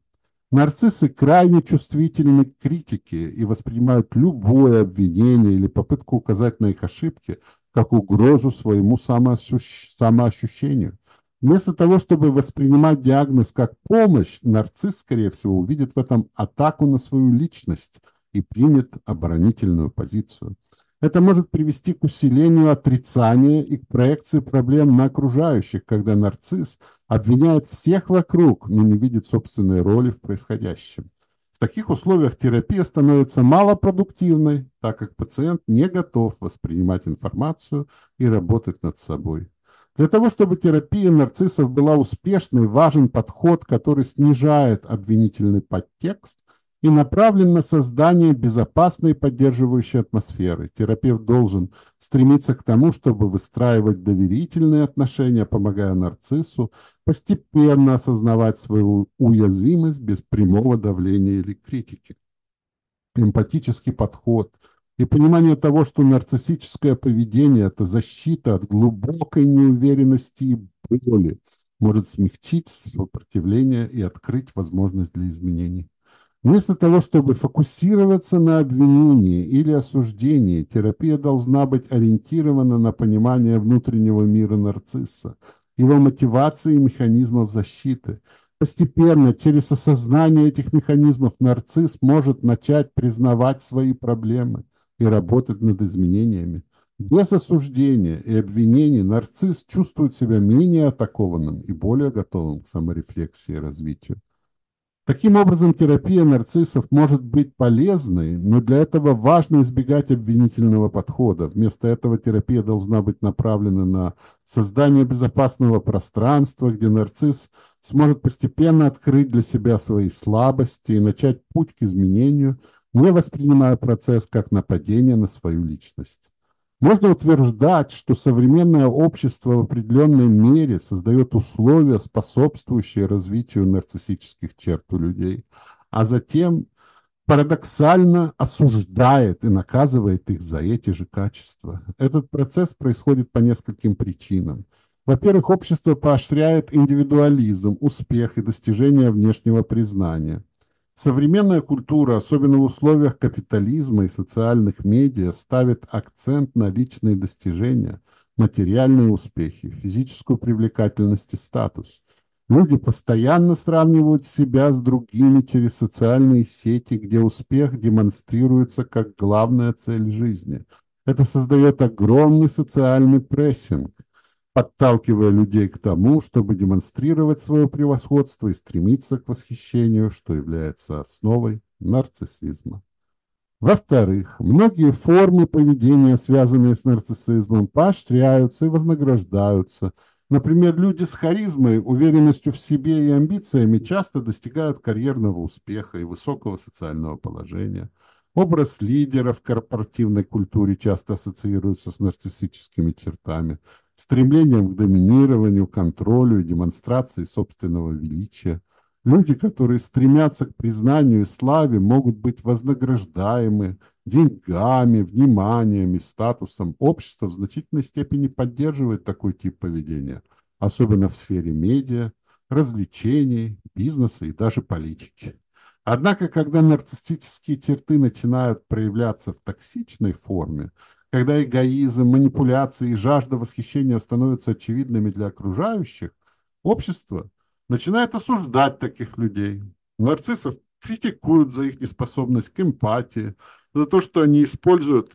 Нарциссы крайне чувствительны к критике и воспринимают любое обвинение или попытку указать на их ошибки как угрозу своему самоощущ... самоощущению. Вместо того, чтобы воспринимать диагноз как помощь, нарцисс, скорее всего, увидит в этом атаку на свою личность и примет оборонительную позицию. Это может привести к усилению отрицания и к проекции проблем на окружающих, когда нарцисс обвиняет всех вокруг, но не видит собственной роли в происходящем. В таких условиях терапия становится малопродуктивной, так как пациент не готов воспринимать информацию и работать над собой. Для того, чтобы терапия нарциссов была успешной, важен подход, который снижает обвинительный подтекст и направлен на создание безопасной поддерживающей атмосферы. Терапевт должен стремиться к тому, чтобы выстраивать доверительные отношения, помогая нарциссу постепенно осознавать свою уязвимость без прямого давления или критики. Эмпатический подход и понимание того, что нарциссическое поведение – это защита от глубокой неуверенности и боли, может смягчить сопротивление и открыть возможность для изменений. Вместо того, чтобы фокусироваться на обвинении или осуждении, терапия должна быть ориентирована на понимание внутреннего мира нарцисса, его мотивации и механизмов защиты. Постепенно, через осознание этих механизмов, нарцисс может начать признавать свои проблемы и работать над изменениями. Без осуждения и обвинений нарцисс чувствует себя менее атакованным и более готовым к саморефлексии и развитию. Таким образом, терапия нарциссов может быть полезной, но для этого важно избегать обвинительного подхода. Вместо этого терапия должна быть направлена на создание безопасного пространства, где нарцисс сможет постепенно открыть для себя свои слабости и начать путь к изменению, не воспринимая процесс как нападение на свою личность. Можно утверждать, что современное общество в определенной мере создает условия, способствующие развитию нарциссических черт у людей, а затем парадоксально осуждает и наказывает их за эти же качества. Этот процесс происходит по нескольким причинам. Во-первых, общество поощряет индивидуализм, успех и достижение внешнего признания – Современная культура, особенно в условиях капитализма и социальных медиа, ставит акцент на личные достижения, материальные успехи, физическую привлекательность и статус. Люди постоянно сравнивают себя с другими через социальные сети, где успех демонстрируется как главная цель жизни. Это создает огромный социальный прессинг – подталкивая людей к тому, чтобы демонстрировать свое превосходство и стремиться к восхищению, что является основой нарциссизма. Во-вторых, многие формы поведения, связанные с нарциссизмом, поощряются и вознаграждаются. Например, люди с харизмой, уверенностью в себе и амбициями часто достигают карьерного успеха и высокого социального положения. Образ лидера в корпоративной культуре часто ассоциируется с нарциссическими чертами – стремлением к доминированию, контролю и демонстрации собственного величия. Люди, которые стремятся к признанию и славе, могут быть вознаграждаемы деньгами, вниманием и статусом. Общество в значительной степени поддерживает такой тип поведения, особенно в сфере медиа, развлечений, бизнеса и даже политики. Однако, когда нарциссические черты начинают проявляться в токсичной форме, когда эгоизм, манипуляции и жажда восхищения становятся очевидными для окружающих, общество начинает осуждать таких людей. Нарциссов критикуют за их неспособность к эмпатии, за то, что они используют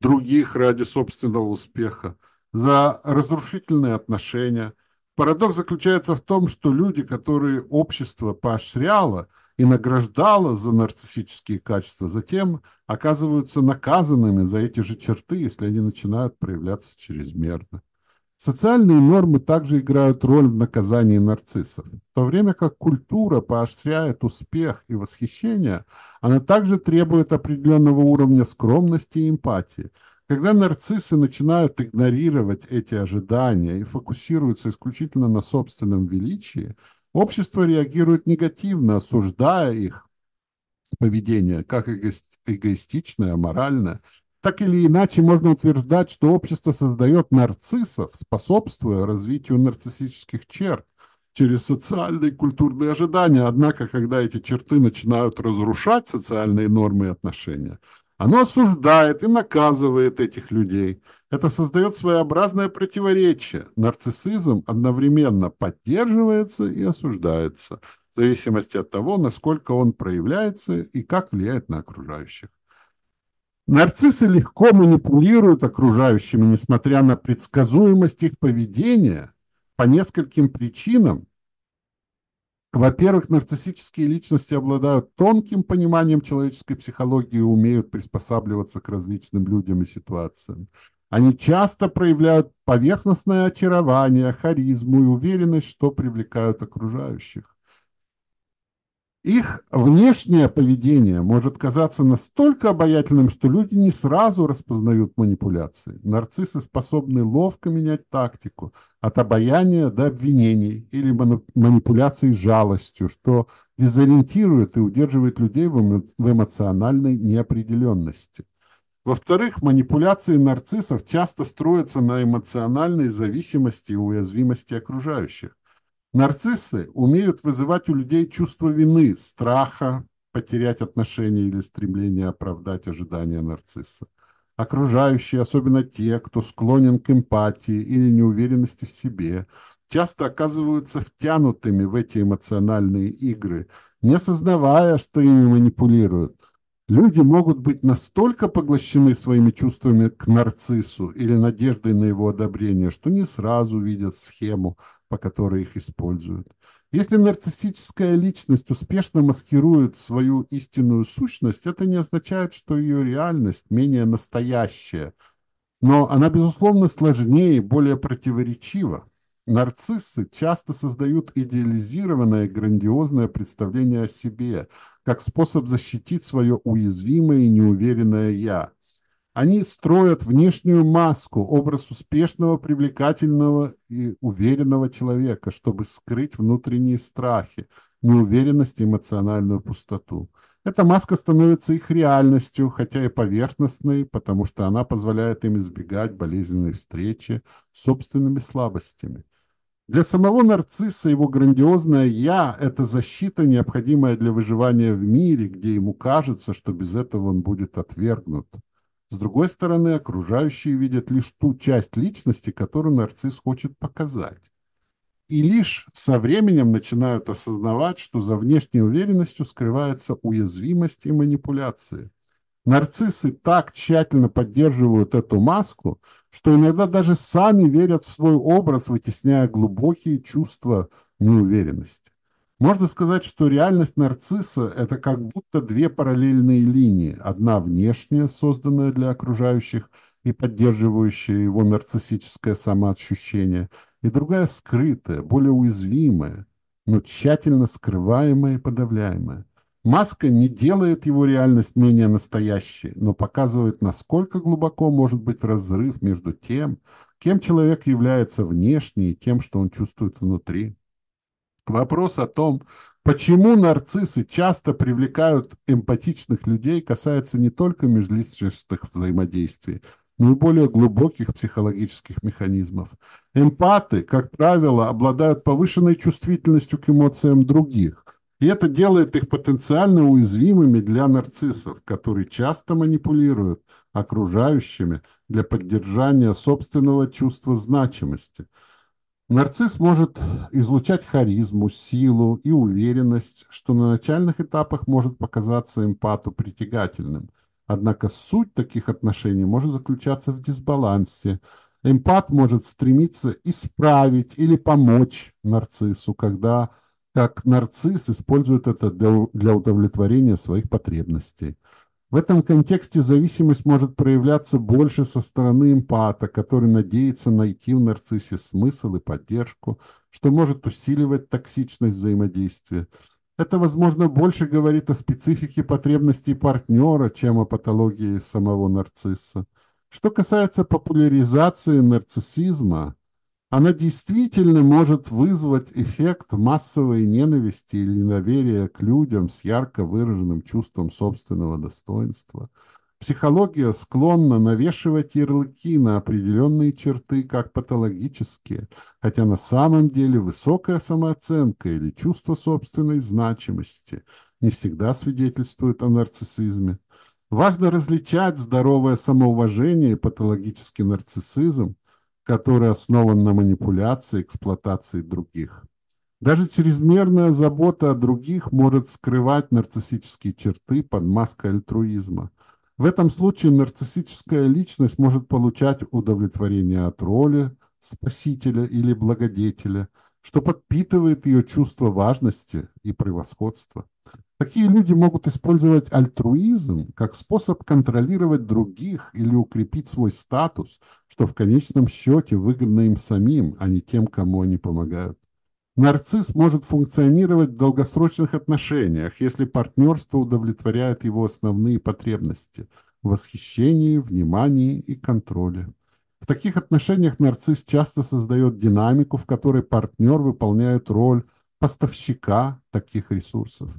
других ради собственного успеха, за разрушительные отношения. Парадокс заключается в том, что люди, которые общество поощряло – и награждала за нарциссические качества, затем оказываются наказанными за эти же черты, если они начинают проявляться чрезмерно. Социальные нормы также играют роль в наказании нарциссов. В то время как культура поощряет успех и восхищение, она также требует определенного уровня скромности и эмпатии. Когда нарциссы начинают игнорировать эти ожидания и фокусируются исключительно на собственном величии – Общество реагирует негативно, осуждая их поведение как эгоистичное, аморальное. Так или иначе можно утверждать, что общество создает нарциссов, способствуя развитию нарциссических черт. через социальные и культурные ожидания. Однако, когда эти черты начинают разрушать социальные нормы и отношения, оно осуждает и наказывает этих людей. Это создает своеобразное противоречие. Нарциссизм одновременно поддерживается и осуждается, в зависимости от того, насколько он проявляется и как влияет на окружающих. Нарциссы легко манипулируют окружающими, несмотря на предсказуемость их поведения по нескольким причинам. Во-первых, нарциссические личности обладают тонким пониманием человеческой психологии и умеют приспосабливаться к различным людям и ситуациям. Они часто проявляют поверхностное очарование, харизму и уверенность, что привлекают окружающих. Их внешнее поведение может казаться настолько обаятельным, что люди не сразу распознают манипуляции. Нарциссы способны ловко менять тактику от обаяния до обвинений или манипуляций жалостью, что дезориентирует и удерживает людей в эмоциональной неопределенности. Во-вторых, манипуляции нарциссов часто строятся на эмоциональной зависимости и уязвимости окружающих. Нарциссы умеют вызывать у людей чувство вины, страха, потерять отношения или стремление оправдать ожидания нарцисса. Окружающие, особенно те, кто склонен к эмпатии или неуверенности в себе, часто оказываются втянутыми в эти эмоциональные игры, не осознавая, что ими манипулируют. Люди могут быть настолько поглощены своими чувствами к нарциссу или надеждой на его одобрение, что не сразу видят схему, по которой их используют. Если нарциссическая личность успешно маскирует свою истинную сущность, это не означает, что ее реальность менее настоящая, но она, безусловно, сложнее и более противоречива. Нарциссы часто создают идеализированное грандиозное представление о себе, как способ защитить свое уязвимое и неуверенное «я». Они строят внешнюю маску, образ успешного, привлекательного и уверенного человека, чтобы скрыть внутренние страхи, неуверенность и эмоциональную пустоту. Эта маска становится их реальностью, хотя и поверхностной, потому что она позволяет им избегать болезненной встречи с собственными слабостями. Для самого нарцисса его грандиозное «я» — это защита, необходимая для выживания в мире, где ему кажется, что без этого он будет отвергнут. С другой стороны, окружающие видят лишь ту часть личности, которую нарцисс хочет показать. И лишь со временем начинают осознавать, что за внешней уверенностью скрывается уязвимость и манипуляции. Нарциссы так тщательно поддерживают эту маску, что иногда даже сами верят в свой образ, вытесняя глубокие чувства неуверенности. Можно сказать, что реальность нарцисса – это как будто две параллельные линии. Одна внешняя, созданная для окружающих и поддерживающая его нарциссическое самоощущение, и другая скрытая, более уязвимая, но тщательно скрываемая и подавляемая. Маска не делает его реальность менее настоящей, но показывает, насколько глубоко может быть разрыв между тем, кем человек является внешне, и тем, что он чувствует внутри. Вопрос о том, почему нарциссы часто привлекают эмпатичных людей, касается не только межличностных взаимодействий, но и более глубоких психологических механизмов. Эмпаты, как правило, обладают повышенной чувствительностью к эмоциям других, и это делает их потенциально уязвимыми для нарциссов, которые часто манипулируют окружающими для поддержания собственного чувства значимости – Нарцисс может излучать харизму, силу и уверенность, что на начальных этапах может показаться эмпату притягательным. Однако суть таких отношений может заключаться в дисбалансе. Эмпат может стремиться исправить или помочь нарциссу, когда как нарцисс использует это для удовлетворения своих потребностей. В этом контексте зависимость может проявляться больше со стороны эмпата, который надеется найти в нарциссе смысл и поддержку, что может усиливать токсичность взаимодействия. Это, возможно, больше говорит о специфике потребностей партнера, чем о патологии самого нарцисса. Что касается популяризации нарциссизма, она действительно может вызвать эффект массовой ненависти или недоверия к людям с ярко выраженным чувством собственного достоинства. Психология склонна навешивать ярлыки на определенные черты как патологические, хотя на самом деле высокая самооценка или чувство собственной значимости не всегда свидетельствует о нарциссизме. Важно различать здоровое самоуважение и патологический нарциссизм, который основан на манипуляции эксплуатации других. Даже чрезмерная забота о других может скрывать нарциссические черты под маской альтруизма. В этом случае нарциссическая личность может получать удовлетворение от роли спасителя или благодетеля, что подпитывает ее чувство важности и превосходства. Такие люди могут использовать альтруизм как способ контролировать других или укрепить свой статус, что в конечном счете выгодно им самим, а не тем, кому они помогают. Нарцисс может функционировать в долгосрочных отношениях, если партнерство удовлетворяет его основные потребности – восхищении, внимании и контроле. В таких отношениях нарцисс часто создает динамику, в которой партнер выполняет роль поставщика таких ресурсов.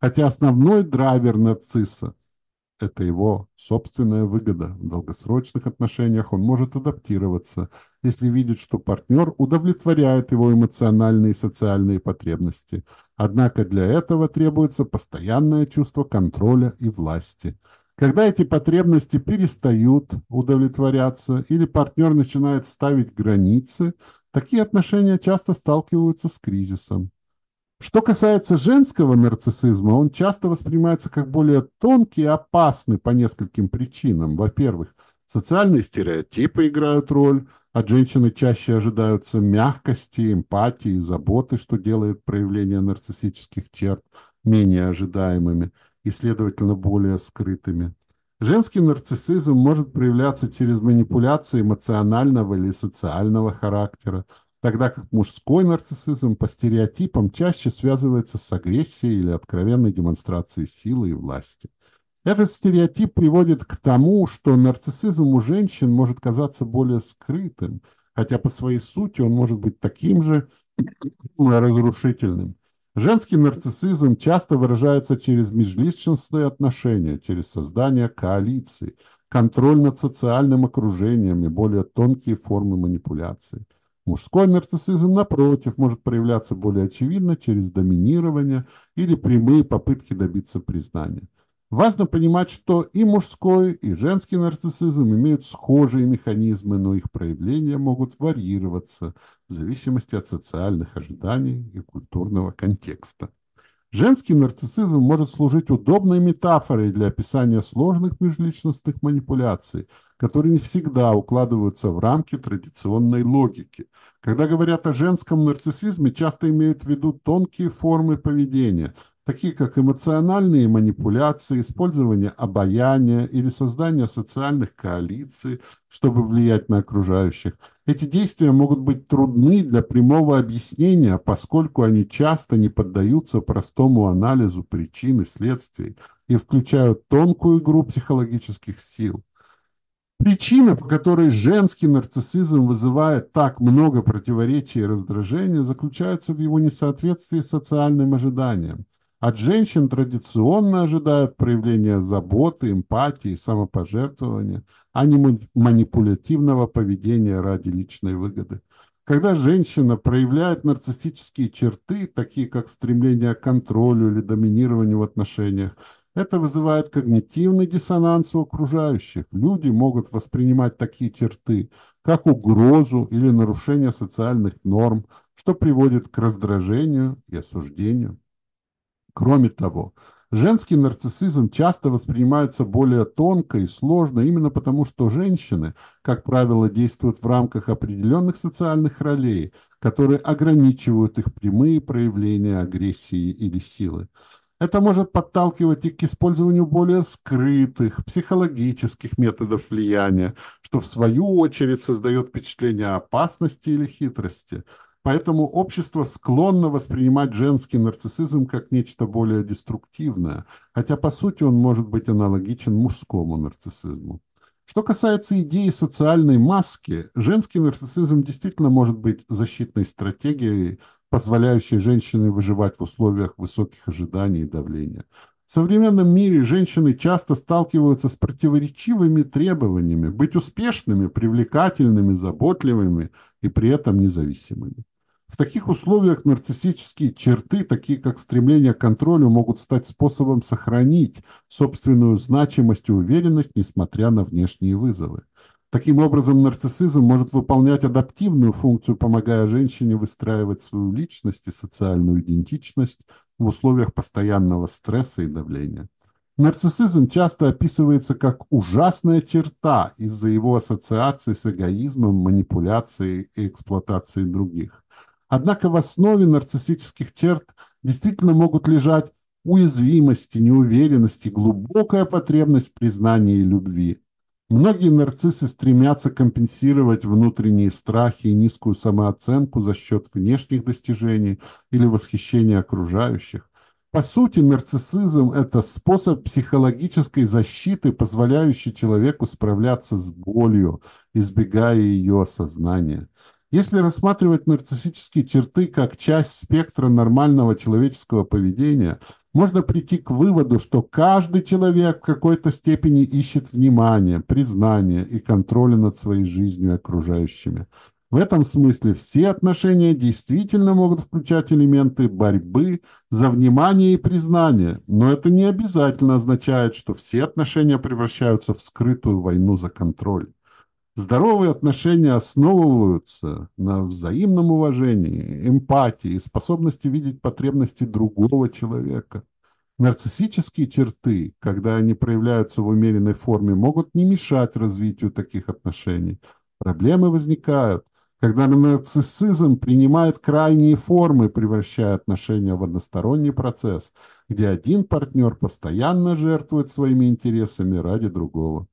Хотя основной драйвер нарцисса – это его собственная выгода. В долгосрочных отношениях он может адаптироваться, если видит, что партнер удовлетворяет его эмоциональные и социальные потребности. Однако для этого требуется постоянное чувство контроля и власти. Когда эти потребности перестают удовлетворяться или партнер начинает ставить границы, такие отношения часто сталкиваются с кризисом. Что касается женского нарциссизма, он часто воспринимается как более тонкий и опасный по нескольким причинам. Во-первых, социальные стереотипы играют роль. От женщины чаще ожидаются мягкости, эмпатии, заботы, что делает проявление нарциссических черт менее ожидаемыми и, следовательно, более скрытыми. Женский нарциссизм может проявляться через манипуляции эмоционального или социального характера, тогда как мужской нарциссизм по стереотипам чаще связывается с агрессией или откровенной демонстрацией силы и власти. Этот стереотип приводит к тому, что нарциссизм у женщин может казаться более скрытым, хотя по своей сути он может быть таким же разрушительным. Женский нарциссизм часто выражается через межличностные отношения, через создание коалиции, контроль над социальным окружением и более тонкие формы манипуляции. Мужской нарциссизм, напротив, может проявляться более очевидно через доминирование или прямые попытки добиться признания. Важно понимать, что и мужской, и женский нарциссизм имеют схожие механизмы, но их проявления могут варьироваться в зависимости от социальных ожиданий и культурного контекста. Женский нарциссизм может служить удобной метафорой для описания сложных межличностных манипуляций, которые не всегда укладываются в рамки традиционной логики. Когда говорят о женском нарциссизме, часто имеют в виду тонкие формы поведения, такие как эмоциональные манипуляции, использование обаяния или создание социальных коалиций, чтобы влиять на окружающих. Эти действия могут быть трудны для прямого объяснения, поскольку они часто не поддаются простому анализу причин и следствий и включают тонкую игру психологических сил. Причина, по которой женский нарциссизм вызывает так много противоречий и раздражения, заключается в его несоответствии социальным ожиданиям. От женщин традиционно ожидают проявления заботы, эмпатии, самопожертвования, а не манипулятивного поведения ради личной выгоды. Когда женщина проявляет нарциссические черты, такие как стремление к контролю или доминированию в отношениях, это вызывает когнитивный диссонанс у окружающих. Люди могут воспринимать такие черты, как угрозу или нарушение социальных норм, что приводит к раздражению и осуждению. Кроме того, женский нарциссизм часто воспринимается более тонко и сложно именно потому, что женщины, как правило, действуют в рамках определенных социальных ролей, которые ограничивают их прямые проявления агрессии или силы. Это может подталкивать их к использованию более скрытых психологических методов влияния, что в свою очередь создает впечатление опасности или хитрости. Поэтому общество склонно воспринимать женский нарциссизм как нечто более деструктивное, хотя по сути он может быть аналогичен мужскому нарциссизму. Что касается идеи социальной маски, женский нарциссизм действительно может быть защитной стратегией позволяющей женщине выживать в условиях высоких ожиданий и давления. В современном мире женщины часто сталкиваются с противоречивыми требованиями быть успешными, привлекательными, заботливыми и при этом независимыми. В таких условиях нарциссические черты, такие как стремление к контролю, могут стать способом сохранить собственную значимость и уверенность, несмотря на внешние вызовы. Таким образом, нарциссизм может выполнять адаптивную функцию, помогая женщине выстраивать свою личность и социальную идентичность в условиях постоянного стресса и давления. Нарциссизм часто описывается как ужасная черта из-за его ассоциации с эгоизмом, манипуляцией и эксплуатацией других. Однако в основе нарциссических черт действительно могут лежать уязвимости, неуверенности, глубокая потребность в признании и любви. Многие нарциссы стремятся компенсировать внутренние страхи и низкую самооценку за счет внешних достижений или восхищения окружающих. По сути, нарциссизм – это способ психологической защиты, позволяющий человеку справляться с болью, избегая ее осознания. Если рассматривать нарциссические черты как часть спектра нормального человеческого поведения – можно прийти к выводу, что каждый человек в какой-то степени ищет внимания, признания и контроля над своей жизнью и окружающими. В этом смысле все отношения действительно могут включать элементы борьбы за внимание и признание, но это не обязательно означает, что все отношения превращаются в скрытую войну за контроль. Здоровые отношения основываются на взаимном уважении, эмпатии способности видеть потребности другого человека. Нарциссические черты, когда они проявляются в умеренной форме, могут не мешать развитию таких отношений. Проблемы возникают, когда нарциссизм принимает крайние формы, превращая отношения в односторонний процесс, где один партнер постоянно жертвует своими интересами ради другого.